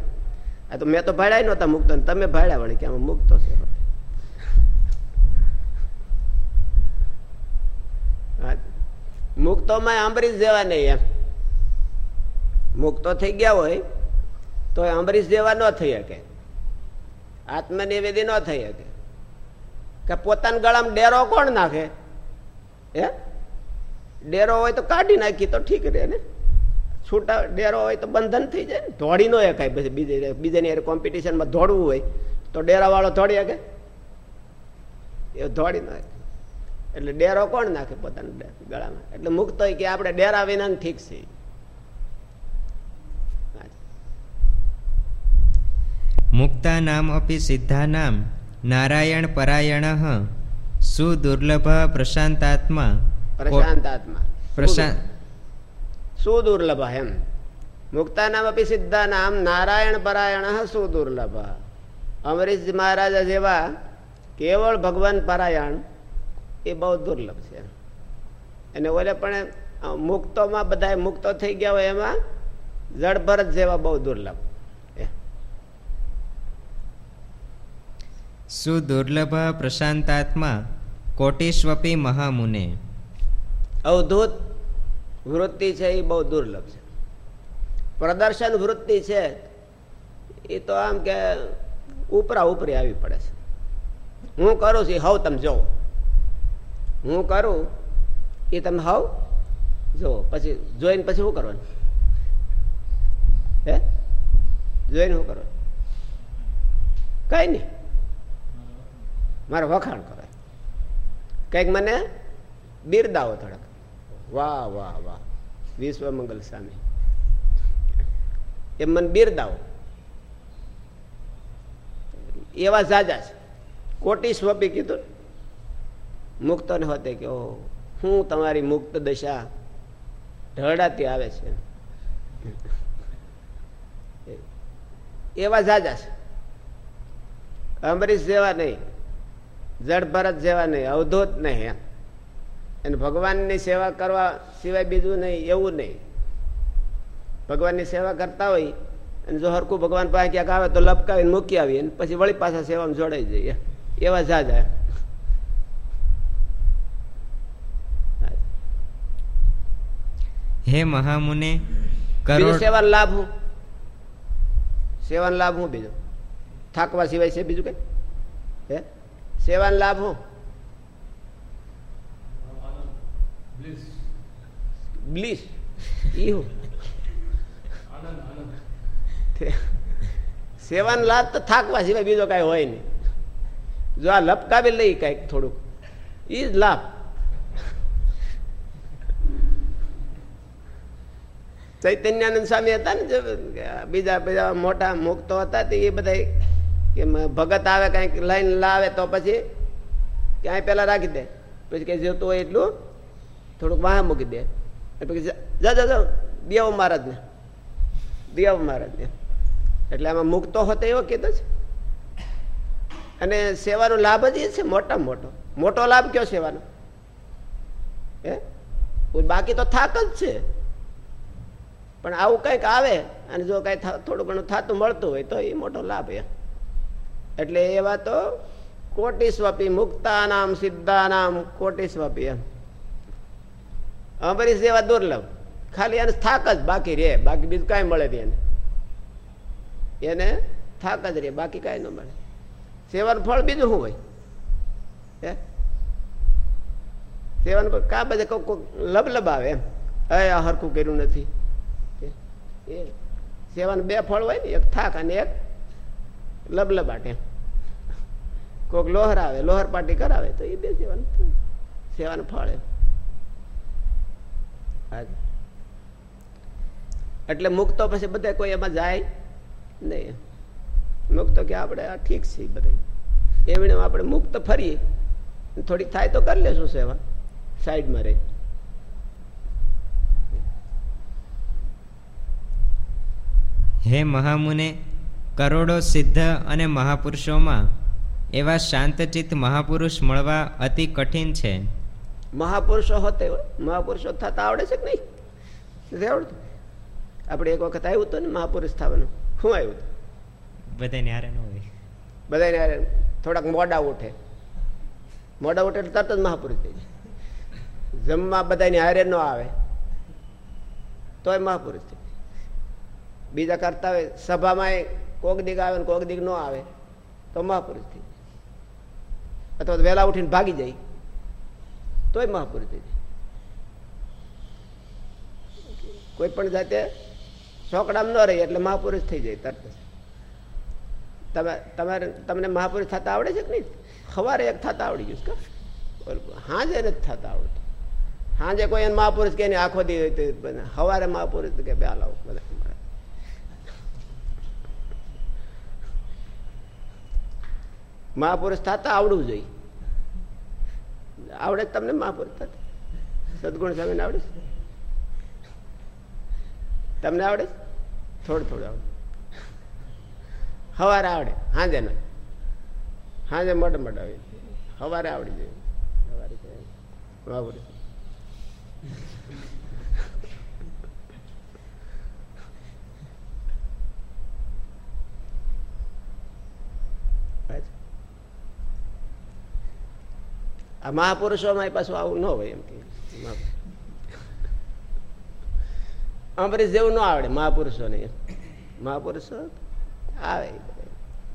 આ તો મેં તો ભાડ્યા નહોતા મુક્તો તમે ભાડ્યા વળી કે આમાં મુક્તો છે. મુક્તોમાં અંબરીશ જેવા નહીં એમ. મુક્તો થઈ ગયા હોય તો અંબરીશ જેવા ન થઈ શકે. આત્મનિવેદી ન થઈ શકે. કે પોતાના ગળામાં ડેરો કોણ નાખે? હે? ડેરો હોય તો કાઢી નાખી તો ઠીક રહે ને. છૂટા ડેરો હોય તો બંધન થઈ જાય ને. દોડી ન શકાય પછી બીજે બીજાની કોમ્પિટિશનમાં દોડવું હોય તો ડેરાવાળો દોડી શકે? એ દોડી ન એટલે ડેરો કોણ નાખે પોતાના ગળામાં? એટલે મુક્ત હોય કે આપણે ડેરા વિના ઠીક છે. મુક્તા નામ અપી સિદ્ધા નામ નારાયણ પરાયણ સુદુર્લભ પ્રશાંતાત્મા? પ્રશાંતાત્મા. પ્રશાંત સુદુર્લભ એમ? મુક્તા નામ અપી સિદ્ધા નામ નારાયણ પરાયણ સુદુર્લભ અમરીશ મહારાજા જેવા કેવળ ભગવાન પરાયણ એ બહુ દુર્લભ છે. અને ઓલે પણ મુક્તોમાં બધા મુક્તો થઈ ગયા હોય એમાં જળભરત જેવા બહુ દુર્લભ. સુદુર્લભ પ્રશાંતાત્મા કોટિસ્વપી મહામુને? અવધૂત વૃત્તિ છે એ બહુ દુર્લભ છે. પ્રદર્શન વૃત્તિ છે એ તો આમ કે ઉપરા ઉપરી આવી પડે છે. હું કરું છું હવ તમે જોવો. હું કરું, એ તમે હવ? જુઓ, પછી જોઈને પછી શું કરવાનું? હે? જોઈને શું કરવાનું? કઈ નહીં. મારે વખાણ કરે કંઈક મને બિરદાવો થોડાક. વાહ વાહ વાહ. વિશ્વ મંગલ સ્વામી. એમ મને બિરદાવો. એવા સાજા છે. કોટી સ્વપી કીધું મુક્ત ન હોતે કે ઓ હું તમારી મુક્ત દશા ઢળાતી આવે છે. એવા જાજા છે. અમરીશ જેવા નહીં જડ ભરત જેવા નહીં, અવધૂત નહીં એમ. અને ભગવાનની સેવા કરવા સિવાય બીજું નહીં, એવું નહીં. ભગવાનની સેવા કરતા હોય અને જો હરકું ભગવાન પાસે ક્યાંક આવે તો લપકાવીને મૂકી આવીએ પછી વળી પાછા સેવામાં જોડાઈ જઈએ. એવા જાજા હે મહામુને કરોડ સેવા લાભ હું? સેવાનો લાભ હું બીજો? થાકવા સિવાય છે બીજું કઈ? હે? સેવાનો લાભ હું? બ્લીસ ઈ હું? સેવાનો લાભ તો થાકવા સિવાય બીજો કાંઈ હોય નહીં. જો આ લપકાવી લઈ કાંઈક થોડુંક. જ લાભ. ચૈતન્યાનંદ સ્વામી હતા ને બીજા બીજા મોટા મુક્તો હતા એ બધા કે ભગત આવે, કંઈક લાઈન લાવે તો પછી ક્યાંય પેલા રાખી દે. પછી કંઈ જોતું હોય એટલું, થોડુંક વાહ મૂકી દે. પછી જા જા જા, દેવ મહારાજ ને. દેવ મહારાજ ને. એટલે આમાં મુક્તો હતો એવો કીધો છે. અને સેવાનો લાભ જ એ છે મોટા મોટો. મોટો લાભ કયો સેવાનો? હે? બાકી તો થાક જ છે. પણ આવું કંઈક આવે અને જો કાંઈ થોડું ઘણું થતું મળતું હોય તો એ મોટો લાભ એ. એટલે એવા તો કોટિસ્વપી મુક્તાનામ સિદ્ધાનામ કોટિસ્વપી એમ. અંબરીશ જેવા દુર્લભ. ખાલી એને થાક જ બાકી રે બાકી બીજું કાંઈ મળે નહીં એને. એને થાક જ રે બાકી કાંઈ ન મળે. સેવાનું ફળ બીજું શું હોય? હે? સેવાનું કા બધે કોઈ લબલબ આવે એમ. એ આ હરખું કર્યું નથી. એ સેવાનું બે ફળ હોય ને, એક થાક અને એક લબલબાટ એમ. કોક લોહર આવે, લોહર પાટી કરાવે, તો એ બે સેવાનું સેવાનું ફળ એમ. એટલે મુક્તો પછી બધા કોઈ એમાં જાય નહીં. મુક્તો કે આપણે આ ઠીક છે બધા. એમણે આપણે મુક્ત ફરીએ થોડીક થાય તો કરી લેશું સેવા. સાઈડમાં રહી. હે મહામુને કરોડો સિદ્ધ અને મહાપુરુષોમાં એવા શાંતચિત્ત મહાપુરુષ મળવા અતિ કઠિન છે. મહાપુરુષો હોતે મહાપુરુષો થતા આવડે છે કે નહીં? નથી આવડતું? આપણે એક વખત આવ્યું હતું ને મહાપુરુષ થવાનું. શું આવ્યું હતું? બધાને હારે ન હોય. બધાને હારે. થોડાક મોડા ઉઠે. મોડા ઉઠે એટલે તરત જ મહાપુરુષ થઈ જાય. જમવા બધાને હારે ન આવે. તોય મહાપુરુષ થઈ બીજા કરતા હોય, સભામાં કોક દીક આવે ને કોક દીક ન આવે, તો મહાપુરુષ થઈ જાય. અથવા વહેલા ઉઠીને ભાગી જાય. તોય મહાપુરુષ થઈ જાય. કોઈ પણ જાતે છોકડામ ન રહી એટલે મહાપુરુષ થઈ જાય તરત તમે, તમારે, તમને મહાપુરુષ થતા આવડે છે કે નહીં? સવારે એક થતા આવડી ગયું કે? હાજે નથી થતા આવડતું. હાજે કોઈ એને મહાપુરુષ કે આખો દી સવારે મહાપુરુષ કે બે લાવો બધા. મહાપુરુષ થતા આવડવું જોઈએ. આવડે તમને મહાપુરુષ થતા. સદગુણ સ્વામીને આવડે તમને આવડે થોડું થોડું આવડે. સવારે આવડે, હાજે ના હાજે મોટે મોટા આવે સવારે આવડી જાય. સવારે મહાપુરુષ. આ મહાપુરુષોમાં પાછું આવું ન હોય એમ કે અમરીશ જેવું ન આવડે મહાપુરુષોને મહાપુરુષો આવે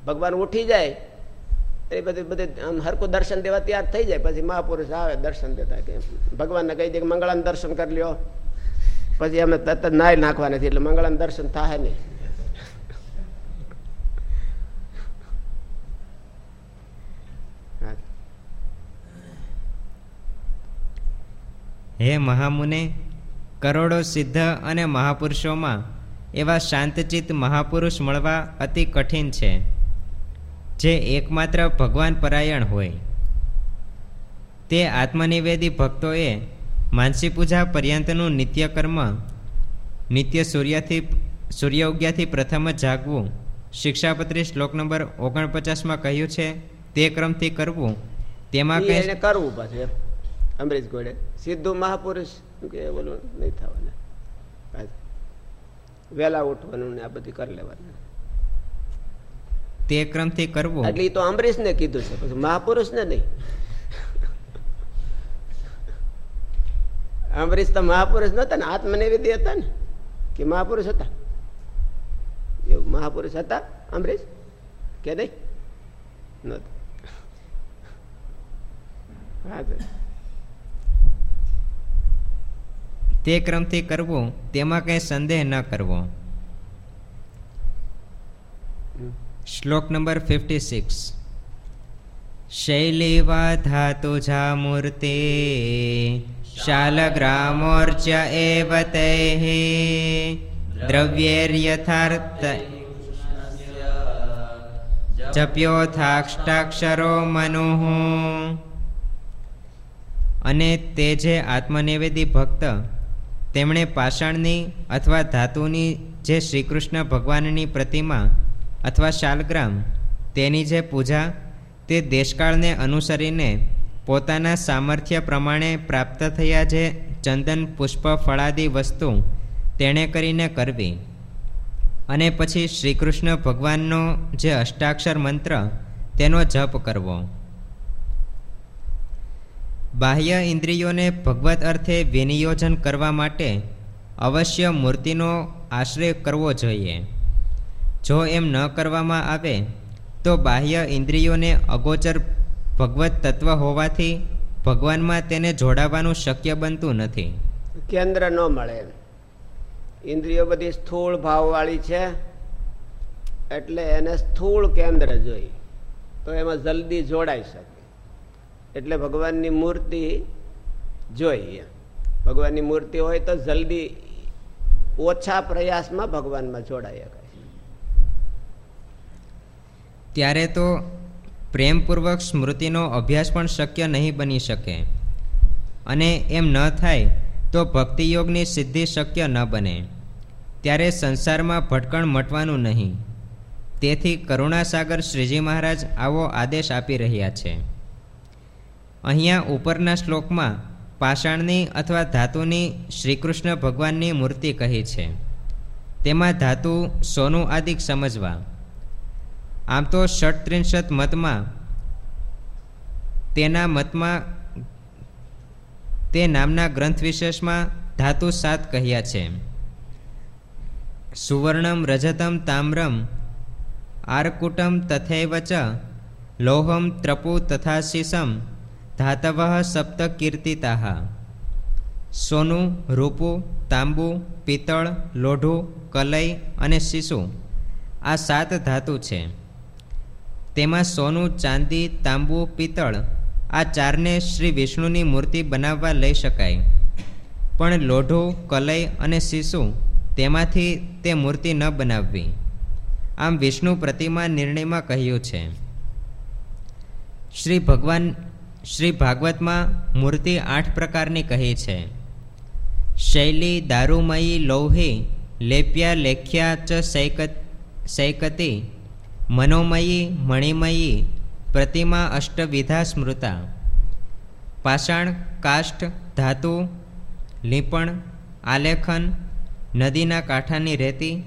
ભગવાન ઉઠી જાય એ બધી બધું હરકું દર્શન દેવા તૈયાર થઈ જાય પછી મહાપુરુષ આવે દર્શન દેતા કે ભગવાનને કહી દે કે મંગળાનું દર્શન કરી લ્યો પછી અમે તરત નાય નાખવા નથી એટલે મંગળાનું દર્શન થાય નહીં હે મહામુને કરોડો સિદ્ધ અને મહાપુરુષોમાં એવા શાંતચિત્ત મહાપુરુષ મળવા અતિ કઠિન છે જે એકમાત્ર ભગવાન પરાયણ હોય. તે આત્મનિવેદી ભક્તોએ માનસી પૂજા પર્યંતનું નિત્ય કર્મ નિત્ય સૂર્યથી સૂર્યોગ્યાથી પ્રથમ જ જાગવું શિક્ષાપત્રી શ્લોક નંબર ઓગણપચાસમાં કહ્યું છે તે ક્રમથી કરવું તેમાં કંઈ કરવું પાછું અમરીશ ગોડે સીધું મહાપુરુષ. કે બોલું? નહીં થવાના. વેલા વહેલા ઉઠવાનું ને આ બધી કરી લેવાનું. તે ક્રમથી કરવું? એટલે તો અમરીશ ને કીધું છે. પછી મહાપુરુષ ને નહીં. અમરીશ તો મહાપુરુષ નતા ને આત્મનિવેદી હતા ને. કે મહાપુરુષ હતા? એવું મહાપુરુષ હતા અમરીશ કે નહીં? નહોતા. હા તો ક્રમથી કરવું, તેમાં કંઈ સંદેહ ન કરવો. શ્લોક નંબર ફિફ્ટી સિક્સ શૈલીવા ધાતુજા મૂર્તિ શાલગ્રામોર્ચ એવ તૈઃ દ્રવ્યૈર્યથાર્થ જપ્યોથાક્ષટાક્ષરો મનોહ અને તે જે આત્મનિવેદી ભક્ત તેમણે પાષાણની અથવા ધાતુની જે શ્રીકૃષ્ણ ભગવાનની પ્રતિમા અથવા શાલગ્રામ, તેની જે પૂજા, તે દેશકાળને અનુસરીને પોતાના સામર્થ્ય પ્રમાણે પ્રાપ્ત થયા જે ચંદન, પુષ્પ, ફળાદી વસ્તુ તેણે કરીને કરવી. અને પછી શ્રી કૃષ્ણ ભગવાનનો જે અષ્ટાક્ષર મંત્ર, તેનો જપ કરવો. બાહ્ય ઇન્દ્રિયોને ભગવત અર્થે વિનિયોજન કરવા માટે અવશ્ય મૂર્તિનો આશ્રય કરવો જોઈએ. જો એમ ન કરવામાં આવે, તો બાહ્ય ઇન્દ્રિયોને અગોચર ભગવત તત્વ હોવાથી ભગવાનમાં તેને જોડાવાનું શક્ય બનતું નથી. કેન્દ્ર ન મળે. ઇન્દ્રિયો બધી સ્થૂળ ભાવવાળી છે, એટલે એને સ્થૂળ કેન્દ્ર જોઈ તો એમાં જલ્દી જોડાઈ શકે. એટલે ભગવાનની મૂર્તિ જોઈએ ભગવાનની મૂર્તિ હોય તો જલ્દી ઓછા પ્રયાસમાં ભગવાનમાં જોડાઈ ત્યારે તો પ્રેમપૂર્વક સ્મૃતિનો અભ્યાસ પણ શક્ય નહીં બની શકે. અને એમ ન થાય તો ભક્તિયોગની સિદ્ધિ શક્ય ન બને. ત્યારે સંસારમાં ભટકણ મટવાનું નહીં. તેથી કરુણાસાગર શ્રીજી મહારાજ આવો આદેશ આપી રહ્યા છે. અહીંયા ઉપરના શ્લોકમાં પાષાણની અથવા ધાતુની શ્રીકૃષ્ણ ભગવાનની મૂર્તિ કહી છે. તેમાં ધાતુ સોનું આદિક સમજવા. આમ તો ષટત્રિંશત મતમાં તેના મતમાં તે નામના ગ્રંથ વિશેષમાં ધાતુ સાત કહ્યા છે. સુવર્ણમ રજતમ તામ્રમ આરકુટમ તથૈવ લોહમ ત્રપુ તથા શીશમ ધાતવ સપ્તકીર્તિતા સોનું રૂપુ તાંબુ પિત્તળ લોઢું કલઈ અને શીશુ આ સાત ધાતુ છે। તેમાં સોનું, ચાંદી, તાંબુ પિત્તળ આ ચારને શ્રી વિષ્ણુની મૂર્તિ બનાવવા લઈ શકાય। પણ લોઢો, કલઈ અને શીશુ તેમાંથી તે મૂર્તિ ન બનાવવી। આમ વિષ્ણુ પ્રતિમા નિર્ણયમાં કહ્યું છે। શ્રી ભગવાન શ્રી ભાગવતમાં મૂર્તિ આઠ પ્રકારની કહી છે. શૈલી, દારૂમયી, લોહી, લેપ્યા, લેખ્યા ચ સૈકત, સૈકતી, મનોમયી, મણિમયી, પ્રતિમા, અષ્ટવિધા, સ્મૃતા. પાષાણ, કાષ્ટ, ધાતુ, લીપણ, આલેખન, નદીના કાંઠાની રેતી,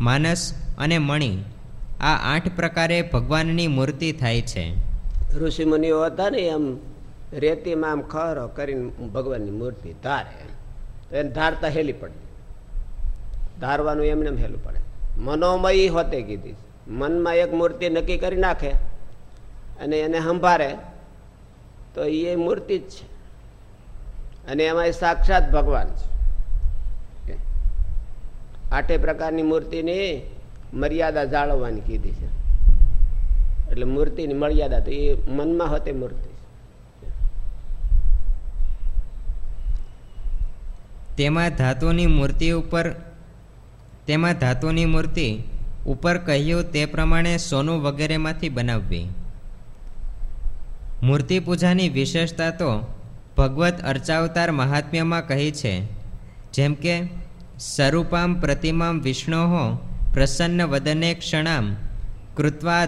માનસ અને મણિ. આ આઠ પ્રકારે ભગવાનની મૂર્તિ થાય છે. ઋષિ મુનિઓ હતા ને, એમ રેતીમાં આમ ખરો કરીને ભગવાનની મૂર્તિ ધારે તો એને ધારતા હેલી પડે. ધારવાનું એમને એમ હેલું પડે. મનોમયી હોતે કીધી. મનમાં એક મૂર્તિ નક્કી કરી નાખે અને એને સંભારે તો એ મૂર્તિ જ છે. અને એમાં સાક્ષાત ભગવાન છે. આઠે પ્રકારની મૂર્તિની મર્યાદા જાળવવાની કીધી છે. એટલે મૂર્તિની મર્યાદા તો એ મનમાં હોતે મૂર્તિ. તેમાં ધાતુની મૂર્તિ ઉપર, તેમાં ધાતુની મૂર્તિ ઉપર કહ્યું તે પ્રમાણે સોનું વગેરેમાંથી બનાવવી. મૂર્તિ પૂજાની વિશેષતા તો ભગવત અર્ચાવતાર મહાત્મ્યમાં કહી છે, જેમ કે સ્વરૂપામ પ્રતિમામ વિષ્ણો પ્રસન્ન વદને ક્ષણામ કૃત્વા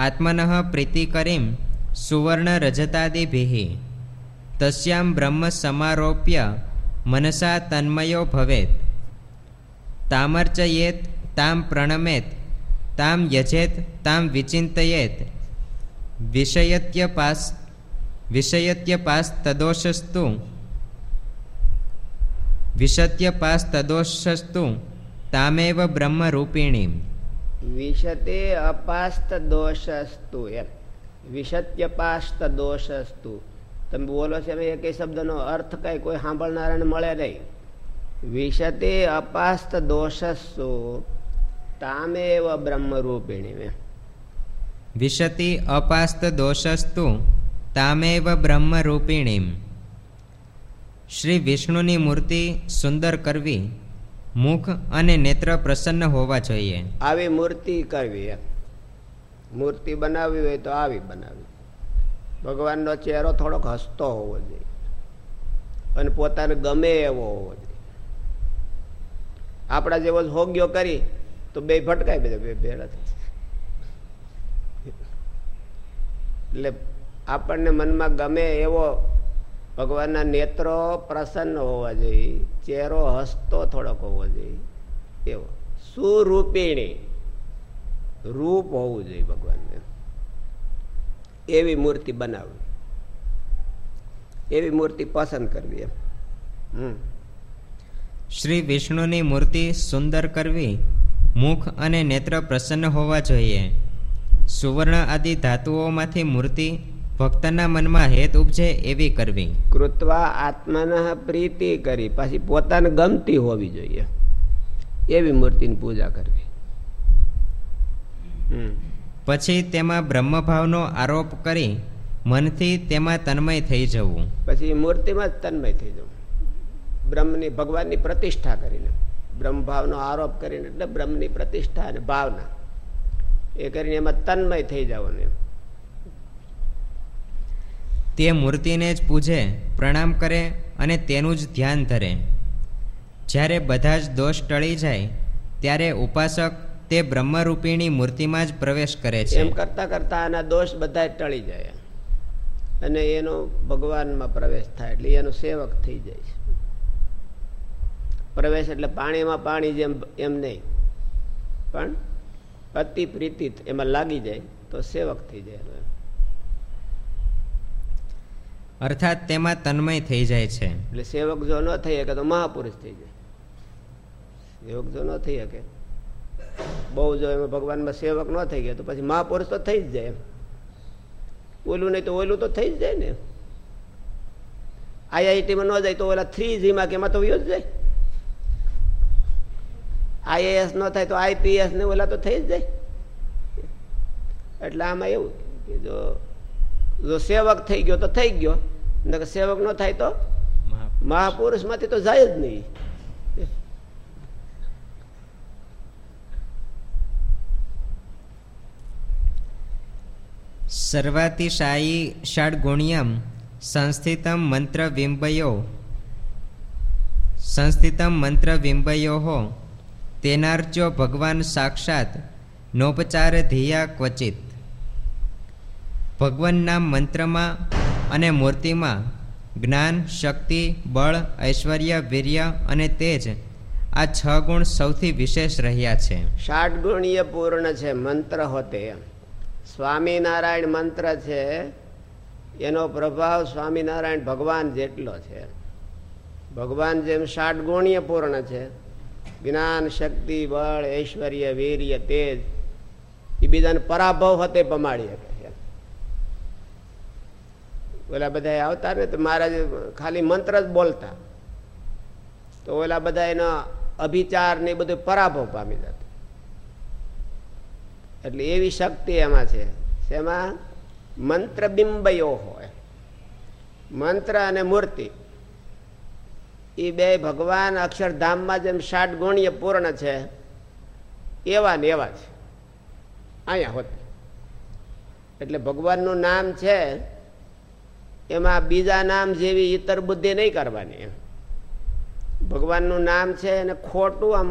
આત્મન પ્રીતિકરીમ સુવર્ણ રજતાદિભિ તસ્યામ બ્રહ્મ સમારોપ્ય મનસા તન્મયો ભવેત. તામર્ચયેત, તામ પ્રણમેત, તામ યજેત, તામ વિચિંતયેત. વિષયત્યપાસ વિષયત્યપાસ તદોષસ્તુ વિશત્યપાસ તદોષસ્તુ તામેવ બ્રહ્મરૂપિણીમ. વિશતે અપાસ્ત દોષસ્તુ એમ વિશત્યપાસ્ત દોષસ્તુ તમે બોલો છો એમ એક શબ્દનો અર્થ કઈ કોઈ સાંભળનારાને મળે નહીં. વિશતે અપાસ્ત દોષસ્તુ તામેવ બ્રહ્મરૂપિણી વિશતિ અપાસ્ત દોષસ્તુ તામેવ બ્રહ્મરૂપિણીમ. શ્રી વિષ્ણુની મૂર્તિ સુંદર કરવી મુખ અને નેત્ર પ્રસન્ન હોવા જોઈએ. આવી મૂર્તિ કરવી એમ. મૂર્તિ બનાવવી હોય તો આવી બનાવી. ભગવાનનો ચહેરો થોડોક હસતો હોવો જોઈએ. અને પોતાને ગમે એવો હોવો જોઈએ. આપણા જેવો હોગ્યો કરી તો બે ભટકાય બધા, બે ભેળા એટલે આપણને મનમાં ગમે એવો ભગવાનના નેત્રો પ્રસન્ન હોવા જોઈએ, ચહેરો હસતો થોડોક હોવો જોઈએ. એવો. સુરૂપિણી. રૂપ હોવું જોઈએ ભગવાનને. એવી મૂર્તિ બનાવવી. એવી મૂર્તિ પસંદ કરવી એમ. હમ. શ્રી વિષ્ણુની મૂર્તિ સુંદર કરવી, મુખ અને નેત્ર પ્રસન્ન હોવા જોઈએ. સુવર્ણ આદિ ધાતુઓમાંથી મૂર્તિ ભક્તના મનમાં હેત ઉપજે એવી કરવી. કૃત્વા આત્માના પ્રીતિ કરી. પાછી પોતાને ગમતી હોવી જોઈએ. એવી મૂર્તિની પૂજા કરવી. પછી તેમાં બ્રહ્મભાવનો આરોપ કરી મનથી તેમાં તન્મય થઈ જવું. પછી મૂર્તિમાં જ તન્મય થઈ જવું. બ્રહ્મની ભગવાનની પ્રતિષ્ઠા કરીને. બ્રહ્મભાવનો આરોપ કરીને એટલે બ્રહ્મની પ્રતિષ્ઠા અને ભાવના. એ કરીને એમાં તન્મય થઈ જવાનું એમ. તે મૂર્તિને જ પૂજે, પ્રણામ કરે અને તેનું જ ધ્યાન ધરે. જ્યારે બધા જ દોષ ટળી જાય, ત્યારે ઉપાસક તે બ્રહ્મરૂપિણી મૂર્તિમાં જ પ્રવેશ કરે છે. એમ કરતા કરતા આના દોષ બધા ટળી જાય. અને એનો ભગવાનમાં પ્રવેશ થાય એટલે એનો સેવક થઈ જાય છે. પ્રવેશ એટલે પાણીમાં પાણી જેમ એમ નહીં. પણ અતિ પ્રીતિ એમાં લાગી જાય તો સેવક થઈ જાય. અર્થાત તેમાં તન્મય થઈ જાય છે. એટલે સેવક જો ન થઈ શકે તો મહાપુરુષ થઈ જાય. સેવક જો ન થઈ શકે. બહુ જો એમાં ભગવાનમાં સેવક ન થઈ ગયા તો પછી મહાપુરુષ તો થઈ જ જાય એમ. ઓલું નહીં તો ઓલું તો થઈ જ જાય ને. આઈઆઈટીમાં ન જાય તો ઓલા થ્રી જીમાં કે એમાં તો વ્યો જ જાય. આઈએએસ ન થાય તો આઈપીએસ ને ઓલા તો થઈ જ જાય. એટલે આમાં એવું કે જો જો સેવક થઈ ગયો તો થઈ ગયો. સેવક ન થાય તો મહાપુરુષ. માંથી તો જાય જ નહીં. સર્વાતિશાયી ષડગુણ્યમ સંસ્થિતમ મંત્ર વિંબયો. સંસ્થિતમ મંત્ર વિંબયો તેનાર્ચો ભગવાન સાક્ષાત નોપચાર ધિયા ક્વચિત. ભગવાનના મંત્રમાં અને મૂર્તિમાં જ્ઞાન, શક્તિ, બળ, ઐશ્વર્ય, વીર્ય અને તેજ આ છ ગુણ સૌથી વિશેષ રહ્યા છે. ષાટ ગુણીય પૂર્ણ છે, મંત્ર હોતે. સ્વામિનારાયણ મંત્ર છે, એનો પ્રભાવ સ્વામિનારાયણ ભગવાન જેટલો છે. ભગવાન જેમ ષાટ ગુણીય પૂર્ણ છે, જ્ઞાન, શક્તિ, બળ, ઐશ્વર્ય, વીર્ય, તેજ એ બીજાને પરાભવ હતે પમાડી શકે ઓલા બધા આવતા ને તો મહારાજ ખાલી મંત્ર જ બોલતા. તો ઓલા બધા એના અભિચાર ને બધું પરાભવ પામી જતો. એટલે એવી શક્તિ એમાં છે. એમાં મંત્ર બિંબયો હોય. મંત્ર અને મૂર્તિ. એ બે ભગવાન અક્ષરધામમાં જેમ ષાટ ગુણ્ય પૂર્ણ છે, એવા ને એવા છે. અહીંયા હોત. એટલે ભગવાનનું નામ છે એમાં બીજા નામ જેવી ઇતર બુદ્ધિ નહીં કરવાની. ભગવાનનું નામ છે એને ખોટું આમ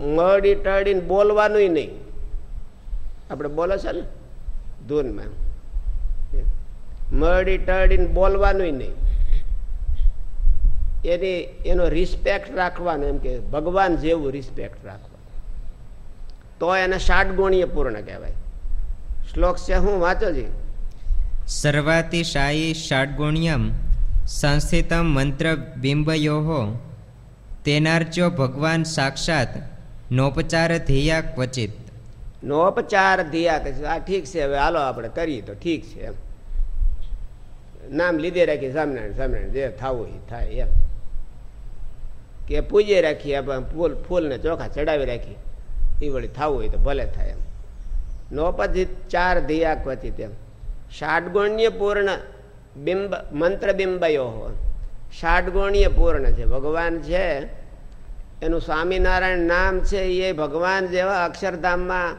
મળી ટળીને બોલવાનું નહીં. આપણે બોલો છે ને? ધૂનમાં. મળી ટળીને બોલવાનું નહીં. એની, એનો રિસ્પેક્ટ રાખવાનો, એમ કે ભગવાન જેવું રિસ્પેક્ટ રાખવાનું. તો એને ષાટગુણીય ગુણીય પૂર્ણ કહેવાય. શ્લોક છે, હું વાંચો જી? સર્વાતિશાયી ષાડગુણ્યમ સંસ્થિતમ મંત્ર બિંબયો તેનાર્ચો ભગવાન સાક્ષાત નોપચાર ધીયા ક્વચિત નોપચાર ધીયા કચિત આ ઠીક છે હવે હાલો આપણે કરીએ તો ઠીક છે એમ નામ લીધે રાખી સ્વામિનારાયણ સ્વામિનારાયણ જે થવું થાય એમ કે પૂજે રાખીએ આપણે ફૂલ ફૂલને ચોખા ચડાવી રાખી એ વળી થવું હોય તો ભલે થાય એમ નોપચિત ચાર ધીયા ક્વચિત એમ ષાડગુણ્ય પૂર્ણ બિંબ મંત્ર બિંબયો ષાડગુણ્ય પૂર્ણ છે, ભગવાન છે, એનું સ્વામિનારાયણ નામ છે, એ ભગવાન જેવા અક્ષરધામમાં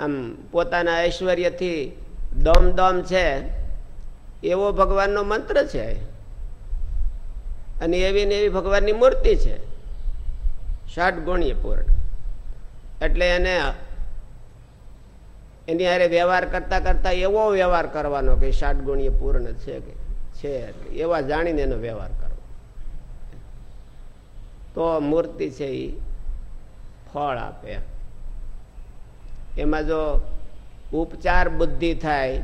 આમ પોતાના ઐશ્વર્યથી દમ દમ છે, એવો ભગવાનનો મંત્ર છે. અને એવી ને એવી ભગવાનની મૂર્તિ છે ષાડગુણ્ય પૂર્ણ એટલે એને એની હારે વ્યવહાર કરતા કરતા એવો વ્યવહાર કરવાનો કે સાત ગુણીય પૂર્ણ છે કે છે એવા જાણીને એનો વ્યવહાર કરવો. તો મૂર્તિ છે એ ફળ આપે. એમાં જો ઉપચાર બુદ્ધિ થાય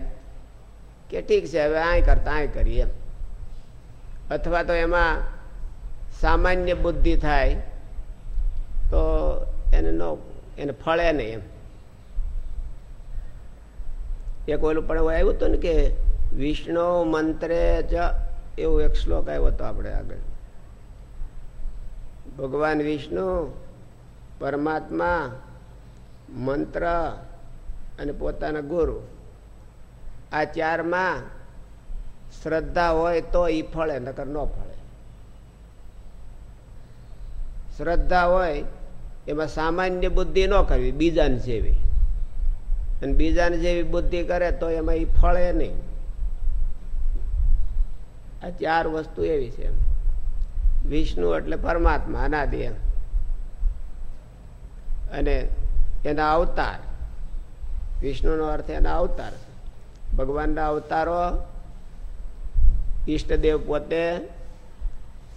કે ઠીક છે, હવે આય કરતા આય કરીએ અથવા તો એમાં સામાન્ય બુદ્ધિ થાય તો એને ન એને ફળે નહીં એમ. એક ઓલું પણ આવ્યું હતું ને કે વિષ્ણુ મંત્રે જ એવું એક શ્લોક આવ્યો હતો આપણે આગળ. ભગવાન વિષ્ણુ, પરમાત્મા, મંત્ર અને પોતાના ગુરુ. આ ચારમાં શ્રદ્ધા હોય તો એ ફળે, નકર ન ફળે. શ્રદ્ધા હોય એમાં સામાન્ય બુદ્ધિ ન કરવી, બીજાને જેવી. અને બીજાને જેવી બુદ્ધિ કરે તો એમાં એ ફળે નહીં. આ ચાર વસ્તુ એવી છે વિષ્ણુ એટલે પરમાત્મા, અનાદિ અને એના અવતાર. વિષ્ણુનો અર્થ એના અવતાર ભગવાનના અવતારો, ઈષ્ટદેવ પોતે,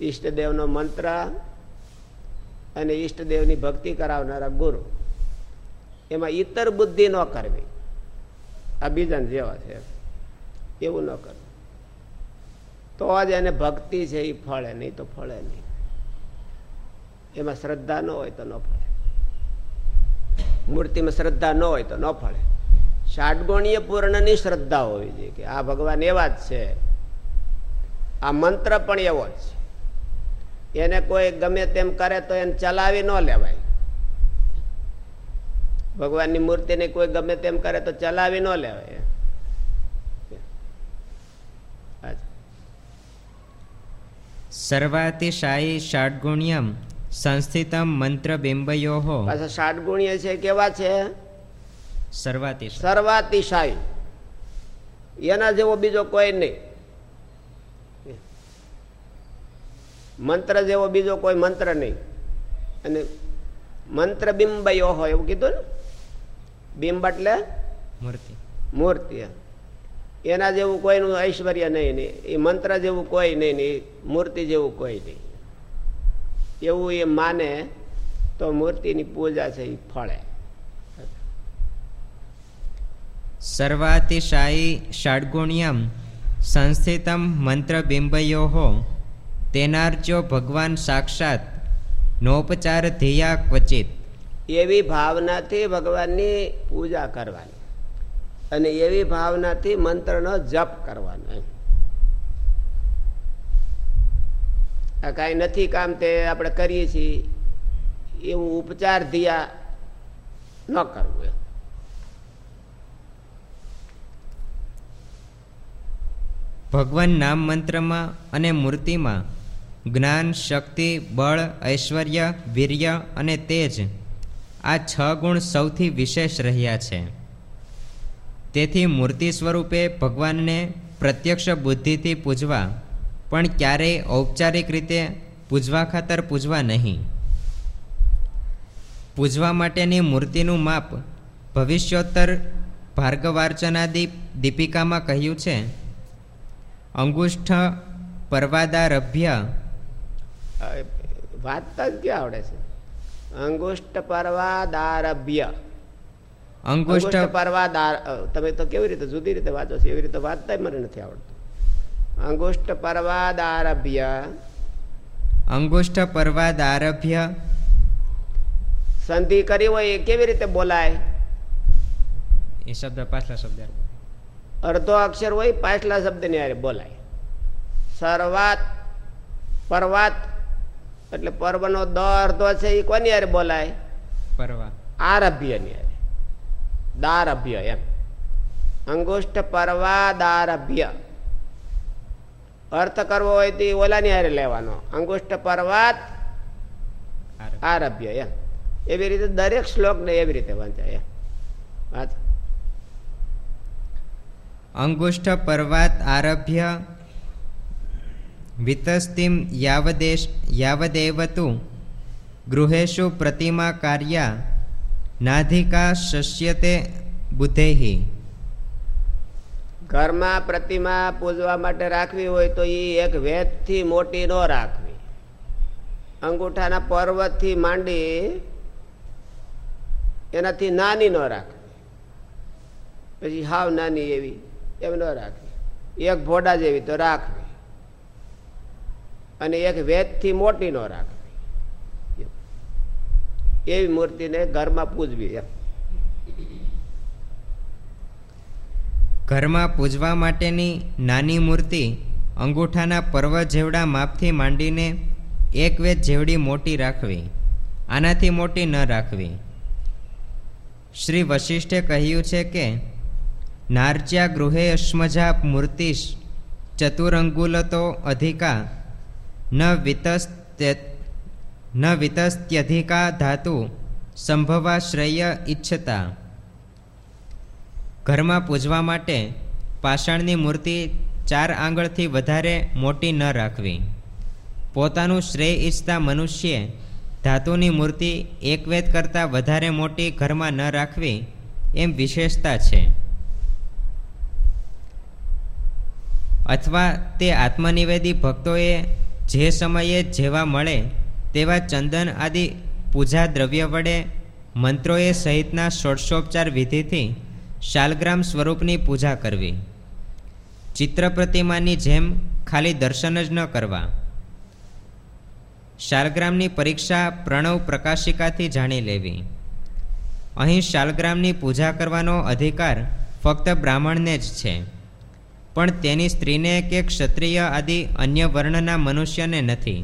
ઈષ્ટદેવનો મંત્ર, અને ઈષ્ટદેવની ભક્તિ કરાવનારા ગુરુ. એમાં ઈતર બુદ્ધિ ન કરવી. આ બીજાને જેવા છે એવું ન કરવું. તો જ એને ભક્તિ છે એ ફળે નહીં તો ફળે નહીં. એમાં શ્રદ્ધા ન હોય તો ન ફળે. મૂર્તિમાં શ્રદ્ધા ન હોય તો ન ફળે. ષાડગોણીય પૂર્ણની શ્રદ્ધા હોવી જોઈએ કે આ ભગવાન એવા જ છે. આ મંત્ર પણ એવો જ છે. એને કોઈ ગમે તેમ કરે તો એને ચલાવી ન લેવાય. ભગવાનની મૂર્તિને કોઈ ગમે તેમ કરે તો ચલાવી ન લેવાય. સર્વાતિશાયી ષાડગુણ્યમ સંસ્થિતમ મંત્ર બિંબયો પાછા ષાડગુણ્ય છે કેવા છે? સર્વાતિશ સર્વાતિશાયી. એના જેવો બીજો કોઈ નહીં. મંત્ર જેવો બીજો કોઈ મંત્ર નહીં. અને મંત્ર બિંબયો હોય એવું કીધું ને? બિંબ એટલે મૂર્તિ. મૂર્તિ. એના જેવું કોઈનું ઐશ્વર્ય નહીં નહીં એ મંત્ર જેવું કોઈ નહીં નહીં મૂર્તિ જેવું કોઈ નહીં. એવું એ માને તો મૂર્તિની પૂજા છે એ ફળે. સર્વાતિશાયી ષડગુણ્યમ સંસ્થિતમ મંત્રબિંબયો તેનાર્જો ભગવાન સાક્ષાત નોપચાર ધીયા ક્વચિત. એવી ભાવનાથી ભગવાનની પૂજા કરવાની. અને એવી ભાવનાથી મંત્રનો જપ કરવાનો આ કાંઈ નથી કામ તે આપણે કરીએ છીએ. એવું ઉપચાર ધ્યા ન કરવું એમ. ભગવાન નામ મંત્રમાં અને મૂર્તિમાં જ્ઞાન, શક્તિ, બળ, ઐશ્વર્ય, વીર્ય અને તેજ આ છ ગુણ સૌથી વિશેષ રહ્યા છે. તેથી મૂર્તિ સ્વરૂપે ભગવાનને પ્રત્યક્ષ બુદ્ધિથી પૂજવા, પણ ક્યારેય ઔપચારિક રીતે પૂજવા ખાતર પૂજવા નહીં. પૂજવા માટેની મૂર્તિનું માપ ભવિષ્યોત્તર ભાર્ગવાર્ચનાદી દીપિકામાં કહ્યું છે. અંગુષ્ઠ પરવાદારભ્ય વાંચતા જ ક્યાં આવડે છે? અંગુષ્ઠ પર્વાદારભ્ય અંગુષ્ઠ પર્વાદાર તમે તો કેવી રીતે જુદી રીતે વાંચો છો? એવી રીતે વાંચતા મને નથી આવડતું. અંગુષ્ઠ પર્વાદારભ્ય અંગુષ્ઠ પર્વાદારભ્ય સંધિ કરી હોય એ કેવી રીતે બોલાય? એ શબ્દ પાછલા શબ્દ. અડધો અક્ષર હોય પાછલા શબ્દની હારે બોલાય. સર્વાત પર્વાત એટલે પર્વનો દ અર્ધો છે એ કોની હારે બોલાય? પરવા. આરભ્યની હારે. દારભ્ય એમ. અંગુષ્ઠ પર્વા દારભ્ય. અર્થ કરવો હોય તો ઓલાની હારે લેવાનો. અંગુષ્ઠ પર્વત આરભ્ય. એમ. એવી રીતે દરેક શ્લોકને એવી રીતે વાંચાય એમ. અંગુષ્ઠ પર્વત આરભ્ય વિતસ્તિમ યાવદેશ યાવદેવ ગૃહેશુ પ્રતિમા કાર્યા નાધિકા શસ્યતે બુધેહિ ઘરમાં પ્રતિમા પૂજવા માટે રાખવી હોય તો એ એક વેદથી મોટી ન રાખવી. અંગૂઠાના પર્વતથી માંડી એનાથી નાની ન રાખવી. પછી હાવ નાની એવી એમ ન રાખવી. એક ભોડા જેવી તો રાખવી. અને એક વેદથી મોટી ન રાખવી એવી મૂર્તિને ઘરમાં પૂજવી એમ. ઘરમાં પૂજવા માટેની નાની મૂર્તિ અંગૂઠાના પર્વત જેવડા માપથી માંડીને એક વેદ જેવડી મોટી રાખવી, આનાથી મોટી ન રાખવી. શ્રી વશિષ્ઠે કહ્યું છે કે નાર્ચ્યા ગૃહે અશ્મજા મૂર્તિશ ચતુરંગુલતો અધિકા ન વિતસ્ત્ય ન વિતસ્ત્યધિકા ધાતુ સંભવા શ્રેય ઈચ્છતા. ઘરમાં પૂજવા માટે પાષાણની મૂર્તિ ચાર આંગળથી વધારે મોટી ન રાખવી. પોતાનું શ્રેય ઈચ્છતા મનુષ્યે ધાતુની મૂર્તિ એક વેદ કરતાં વધારે મોટી ઘરમાં ન રાખવી એમ વિશેષતા છે. અથવા તે આત્મનિવેદી ભક્તોએ જે સમયે જેવા મળે તેવા ચંદન આદિ પૂજા દ્રવ્ય વડે મંત્રોએ સહિતના ષોડશોપચાર વિધિથી શાલગ્રામ સ્વરૂપની પૂજા કરવી. ચિત્ર પ્રતિમાની જેમ ખાલી દર્શન જ ન કરવા. શાલગ્રામની પરીક્ષા પ્રણવ પ્રકાશિકાથી જાણી લેવી. અહીં શાલગ્રામની પૂજા કરવાનો અધિકાર ફક્ત બ્રાહ્મણને જ છે. પણ તેની સ્ત્રીને કે ક્ષત્રિય આદિ અન્ય વર્ણના મનુષ્યને નથી.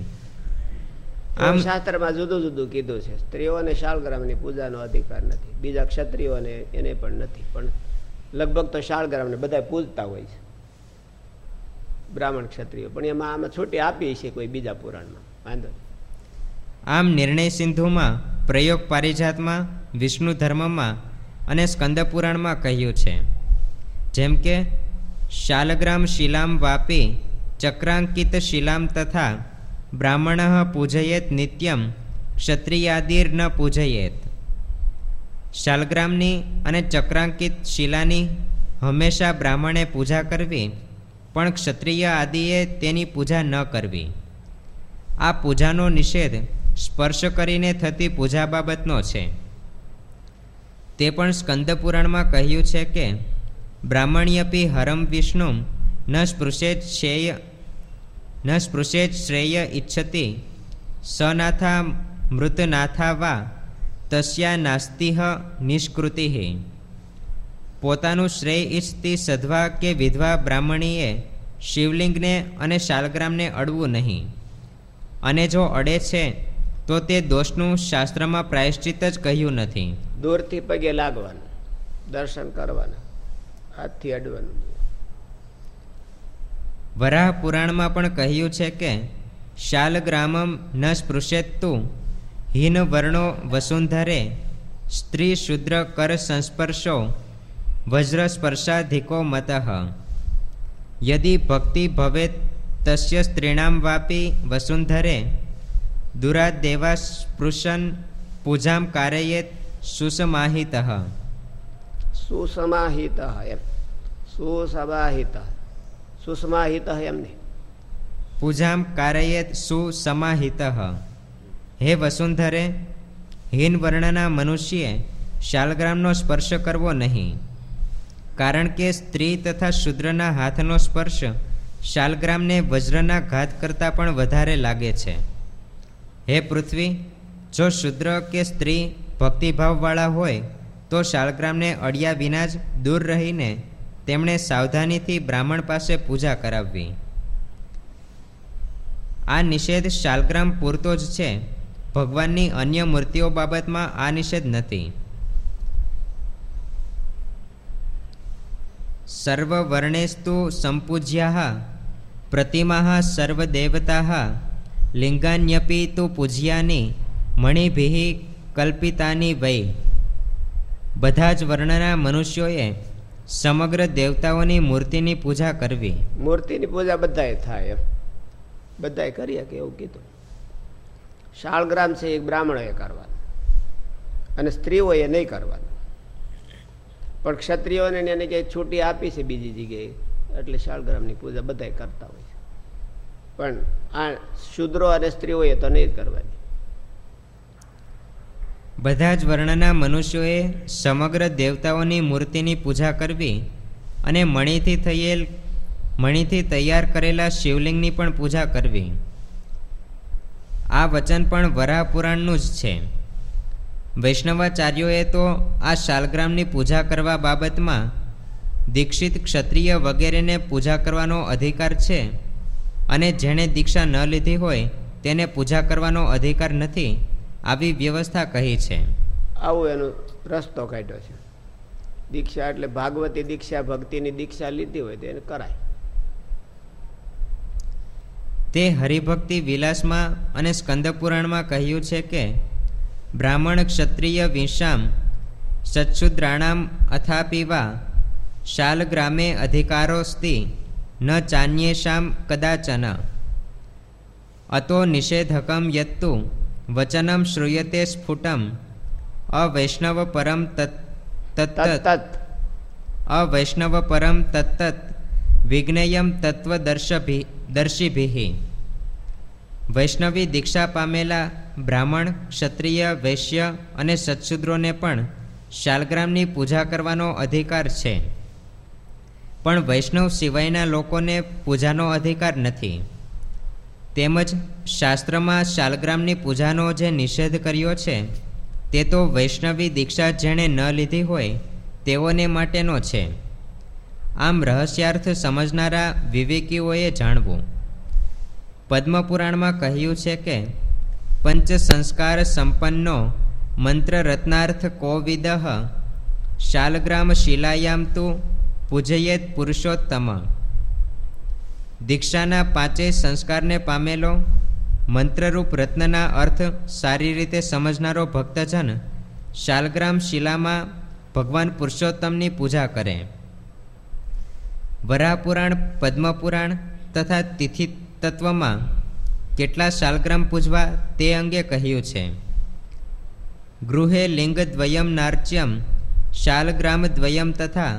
આમ શાસ્ત્રમાં જુદું જુદું કીધું છે સ્ત્રીઓને શાળગ્રામની પૂજાનો અધિકાર નથી. બીજા ક્ષત્રિયોને એને પણ નથી. પણ લગભગ તો શાળગ્રામને બધા પૂજતા હોય છે બ્રાહ્મણ ક્ષત્રિયો. પણ એમાં આમાં છૂટી આપી છે કોઈ બીજા પુરાણમાં. વાંધો આમ નિર્ણય સિંધુમાં પ્રયોગ પારિજાતમાં વિષ્ણુ ધર્મમાં અને સ્કંદ પુરાણમાં કહ્યું છે જેમ કે શાલગ્રામ શિલામ વાપી, ચક્રાંકિત શિલામ તથા બ્રાહ્મણ પૂજયેત નિત્યમ, ક્ષત્રિયાદિર ન પૂજયેત. શાલગ્રામની અને ચક્રાંકિત શિલાની હંમેશા બ્રાહ્મણે પૂજા કરવી, પણ ક્ષત્રિય આદિએ તેની પૂજા ન કરવી. આ પૂજાનો નિષેધ સ્પર્શ કરીને થતી પૂજા બાબતનો છે. તે પણ સ્કંદપુરાણમાં કહ્યું છે કે બ્રાહ્મણ્યપી હરમ વિષ્ણુ ન સ્પૃશેત શ્રેય, ન સ્પૃશેત શ્રેય ઈચ્છતી સનાથા મૃતનાથા વા, તસ્યા નાસ્તિહ નિષ્કૃતિ। પોતાનું શ્રેય ઈચ્છતી સધવા કે વિધવા બ્રાહ્મણીએ શિવલિંગને અને શાલગ્રામને અડવું નહીં। અને જો અડે છે, તો તે દોષનું શાસ્ત્રમાં પ્રાયશ્ચિત જ કહ્યું નથી। દૂરથી પગે લાગવાનું, દર્શન કરવાના। હાથથી અડવાનું વરાહ પુરાણમાં પણ કહ્યું છે કે, શાલગ્રામમ ન સ્પૃશેત્તુ, હીન વર્ણો વસુંધરે, સ્ત્રી શુદ્ર કર સંસ્પર્શો, વજ્ર સ્પર્શાધિકો મત. યદિ ભક્તિ ભવેત તસ્ય સ્ત્રીણામ વાપી વસુંધરે, દુરાદેવા સ્પૃશન પૂજામ કારયેત સુસમાહિત. સુસમાહિત એમ સુસમાહિત સુસમાહિત એમને પૂજામ કારયેત સુસમાહિત હે વસુંધરે હીન વર્ણના મનુષ્યે શાલગ્રામનો સ્પર્શ કરવો નહીં કારણ કે સ્ત્રી તથા શુદ્રના હાથનો સ્પર્શ શાલગ્રામને વજ્રના ઘાત કરતાં પણ વધારે લાગે છે હે પૃથ્વી જો શુદ્ર કે સ્ત્રી ભક્તિભાવવાળા હોય તો શાળગ્રામને અડ્યા વિના જ દૂર રહીને તેમણે સાવધાનીથી બ્રાહ્મણ પાસે પૂજા કરાવવી. આ નિષેધ શાલગ્રામ પૂરતો જ છે. ભગવાનની અન્ય મૂર્તિઓ બાબતમાં આ નિષેધ નથી. સર્વવર્ણેસ્તુ સંપૂજ્યા પ્રતિમા સર્વદેવતા લિંગાન્યપી તુ પૂજ્યાની મણિભિ કલ્પિતાની વૈ. બધા જ વર્ણના મનુષ્યોએ સમગ્ર દેવતાઓની મૂર્તિની પૂજા કરવી. મૂર્તિની પૂજા બધાએ થાય એમ. બધાએ કરીએ કે એવું કીધું. શાળગ્રામ છે એ બ્રાહ્મણોએ કરવાનું. અને સ્ત્રીઓએ નહીં કરવાનું. પણ ક્ષત્રિયોને એને ક્યાંય છૂટી આપી છે બીજી જગ્યાએ, એટલે શાળગ્રામની પૂજા બધાય કરતા હોય છે. પણ આ શુદ્રો અને સ્ત્રીઓએ તો નહીં જ કરવાની. બધા જ વર્ણના મનુષ્યોએ સમગ્ર દેવતાઓની મૂર્તિની પૂજા કરવી અને મણીથી થયેલ, મણીથી તૈયાર કરેલા શિવલિંગની પણ પૂજા કરવી. આ વચન પણ વરાહ પુરાણનું જ છે. વૈષ્ણવાચાર્યોએ તો આ શાલગ્રામની પૂજા કરવા બાબતમાં દીક્ષિત ક્ષત્રિય વગેરેને પૂજા કરવાનો અધિકાર છે અને જેણે દીક્ષા ન લીધી હોય તેને પૂજા કરવાનો અધિકાર નથી. આવી વ્યવસ્થા કહી છે. આવું એનો રસ્તો કાઢ્યો છે. દીક્ષા એટલે ભાગવતી દીક્ષા ભક્તિની દીક્ષા લીધી હોય તો એને કરાય. તે હરિભક્તિ વિલાસમાં અને સ્કંદપુરાણમાં કહ્યું છે કે બ્રાહ્મણ ક્ષત્રિય વિષામ સત્શુદ્રાણામ અથાપીવા શાલગ્રામે અધિકારોસ્તિ ન ચાન્યેશામ કદાચન. અતો નિષેધકમ યત્તુ વચનમ શ્રૂયતે સ્ફુટમ અવૈષ્ણવ પરમ તત્ત અવૈષ્ણવ પરમ તત્ત વિજ્ઞેયમ તત્વદર્શભિ દર્શિભિ વૈષ્ણવી દીક્ષા પામેલા બ્રાહ્મણ ક્ષત્રિય વૈશ્ય અને સત્શુદ્રોને પણ શાલગ્રામની પૂજા કરવાનો અધિકાર છે. પણ વૈષ્ણવ સિવાયના લોકોને પૂજાનો અધિકાર નથી. તેમજ શાસ્ત્રમાં શાલગ્રામની પૂજાનો જે નિષેધ કર્યો છે, તે તો વૈષ્ણવી દીક્ષા જેણે ન લીધી હોય, તેઓને માટેનો છે. આમ રહસ્યાર્થ સમજનારા વિવેકીઓએ જાણવું. પદ્મપુરાણમાં કહ્યું છે કે પંચ સંસ્કાર સંપન્નો મંત્ર રત્નાર્થ કોવિદ શાલગ્રામ શિલાયામ તું પૂજયેત પુરુષોત્તમ. દીક્ષાના પાંચેય સંસ્કારને પામેલો મંત્રરૂપ રત્નના અર્થ સારી રીતે સમજનારો ભક્તજન શાલગ્રામ શિલામાં ભગવાન પુરુષોત્તમની પૂજા કરે. વરાહપુરાણ, પદ્મપુરાણ તથા તિથિ તત્વમાં કેટલા શાલગ્રામ પૂજવા તે અંગે કહ્યું છે. ગૃહે લિંગદ્વયમ નાર્ચ્યમ શાલગ્રામદ્વયમ તથા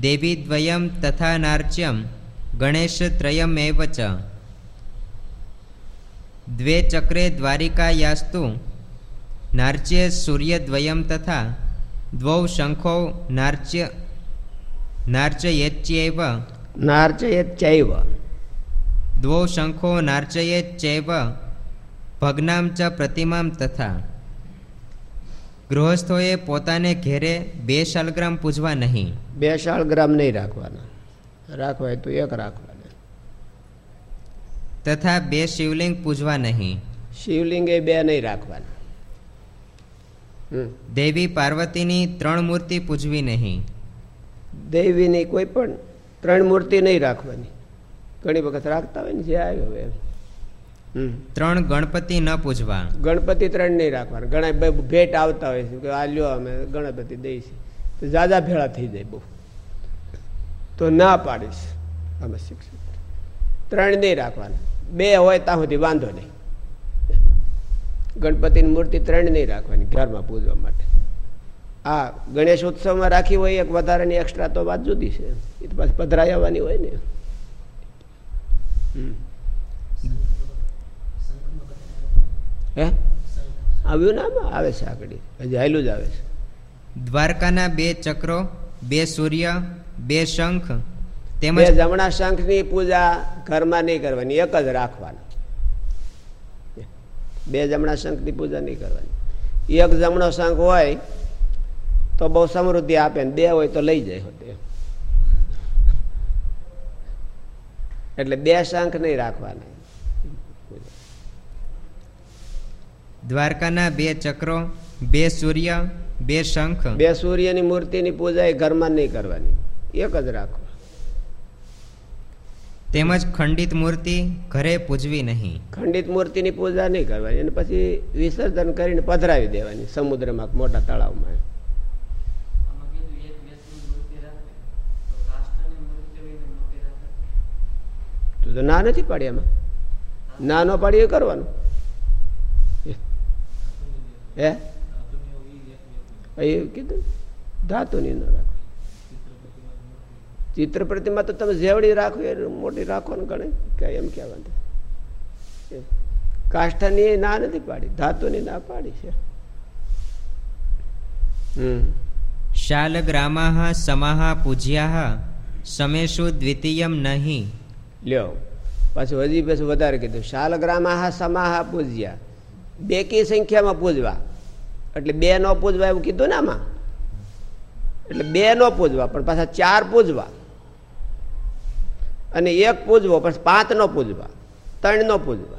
દેવીદ્વયમ તથા નાર્ચ્યમ ગણેશત્રયમેવ ચ દ્વે ચક્રે દ્વારિકાયાસ્તુ નાર્ચ્ય સૂર્યદ્વયમ તથા દ્વૌ શંખો નાર્ચ્ય નાર્ચયેચ્યૈવ નાર્ચયેચ્યૈવ દ્વૌ શંખો નાર્ચયેચ્યૈવ ભગ્નામ ચ પ્રતિમામ તથા ગૃહસ્થોએ પોતાને ઘેરે બે શાલગ્રામ પૂજવા નહીં બે શાલગ્રામ નહીં રાખવાના રાખવા હોય તો એક રાખવાના તથા બે શિવલિંગ પૂજવા નહીં. શિવલિંગ એ બે નહીં રાખવાના. હમ. દેવી પાર્વતીની ત્રણ મૂર્તિ પૂજવી નહીં. દેવીની કોઈ પણ ત્રણ મૂર્તિ નહીં રાખવાની. ઘણી વખત રાખતા હોય ને જે આવ્યો હવે ત્રણ ગણપતિ ન પૂજવા. ગણપતિ ત્રણ નહીં રાખવાના. ઘણા ભેટ આવતા હોય છે કે આ લ્યો અમે ગણપતિ દઈશું. તો જાજા ભેળા થઈ જાય બહુ. તો ના પાડીશ. અમે શિક્ષક ત્રણ નહીં રાખવાના. બે હોય ત્યાં સુધી વાંધો નહીં. ગણપતિની મૂર્તિ ત્રણ નહીં રાખવાની ઘરમાં પૂજવા માટે. આ ગણેશ ઉત્સવમાં રાખી હોય એક વધારાની એક્સ્ટ્રા તો વાત જુદી છે. એ તો પાછી પધરાઈ આવવાની હોય ને. હે? આવ્યું ના? આવે છે આગળ. હજી હાયલું જ આવે છે. દ્વારકાના બે ચક્રો, બે સૂર્ય બે શંખ તેમજ જમણા શંખની પૂજા ઘરમાં નહીં કરવાની એક જ રાખવાની. બે જમણા શંખની પૂજા નહીં કરવાની. એક જમણો શંખ હોય તો બહુ સમૃદ્ધિ આપે ને બે હોય તો લઈ જાય હોતે. એટલે બે શંખ નહીં રાખવાના. દ્વારકાના બે ચક્રો બે સૂર્ય બે શંખ. બે સૂર્યની મૂર્તિની પૂજા એ ઘરમાં નહીં કરવાની. એક જ રાખવા તેમજ ખંડિત મૂર્તિ ઘરે પૂજવી નહીં. ખંડિત મૂર્તિની પૂજા નહીં કરવાની અને પછી વિસર્જન કરીને પધરાવી દેવાની સમુદ્રમાં મોટા તળાવમાં. રાખે તો રાખે. તું ના નથી પાડી એમાં ના ન પાડી એ કરવાનું. હે? એ કીધું ધાતુની ન રાખવી ચિત્ર પ્રતિમા તો તમે જેવડી રાખો એ મોટી રાખો ને ગણે કઈ એમ કહેવા. કાષ્ઠની ના નથી પાડી ધાતુની ના પાડી છે. હમ. શાલગ્રામાः સમાः સમેશુ દ્વિતીયમ નહીં. લ્યો પાછું હજી પાછું વધારે કીધું. શાલગ્રામા સમાહા પૂજ્યા. બેકી સંખ્યામાં પૂજવા. એટલે બે નો પૂજવા એવું કીધું ને આમાં? એટલે બે નો પૂજવા પણ પાછા ચાર પૂજવા. અને એક પૂજવો પછી પાંચ નો પૂજવા ત્રણ નો પૂજવા.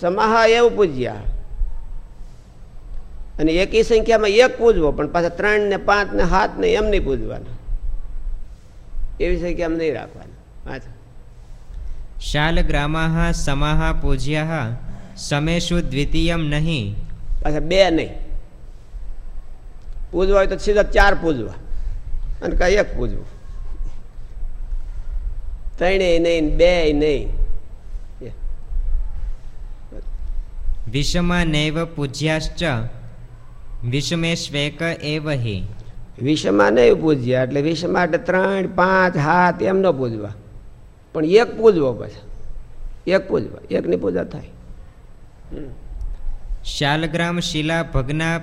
સમાહા એવું પૂજ્યા. અને એકી સંખ્યામાં એક પૂજવો પણ પાછા ત્રણ ને પાંચ ને સાત ને એમ નહીં પૂજવાના. એવી સંખ્યામાં નહીં રાખવાના. પાછા. શાલગ્રામાः સમાः પૂજ્યાः સમેષુ દ્વિતીયમ નહીં. પાછા બે નહીં. પૂજવા હોય તો સીધા ચાર પૂજવા. અને કાંઈ એક પૂજવું. ત્રણેય નહીં બે નહીં. વિષમા નૈવ પૂજ્યાશ્ચ વિષમેશ્વેક એવ હિ વિષમાં નહીં પૂજ્યા એટલે વિષ માટે ત્રણ પાંચ હાથ એમ ન પૂજવા. પણ એક પૂજવો પછી. એક પૂજવા. એકની પૂજા થાય. શાલગ્રામ શિલા ભગના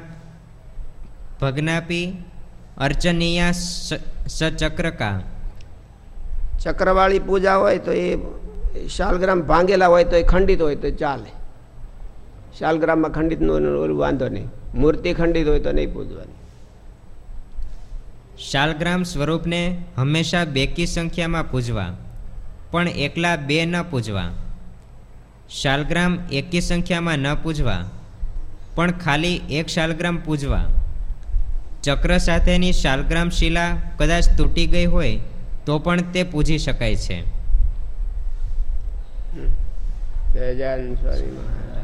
ભગનાપી અર્ચનીયા સ- સચક્રકા. ચક્રવાળી પૂજા હોય તો એ શાલગ્રામ ભાંગેલા હોય તો એ ખંડિત હોય તો ચાલે. શાલગ્રામમાં ખંડિત વાંધો નહીં. મૂર્તિ ખંડિત હોય તો નહીં પૂજવાની. શાલગ્રામ સ્વરૂપને હંમેશા બેકી સંખ્યામાં પૂજવા, પણ એકલા બે ન પૂજવા. શાલગ્રામ એકી સંખ્યામાં ન પૂજવા, પણ ખાલી એક શાલગ્રામ પૂજવા. ચક્ર સાથેની શાલગ્રામ શિલા કદાચ તૂટી ગઈ હોય તો પણ તે પૂજી શકાય છે. સહજાનંદ સ્વામી મહારાજ.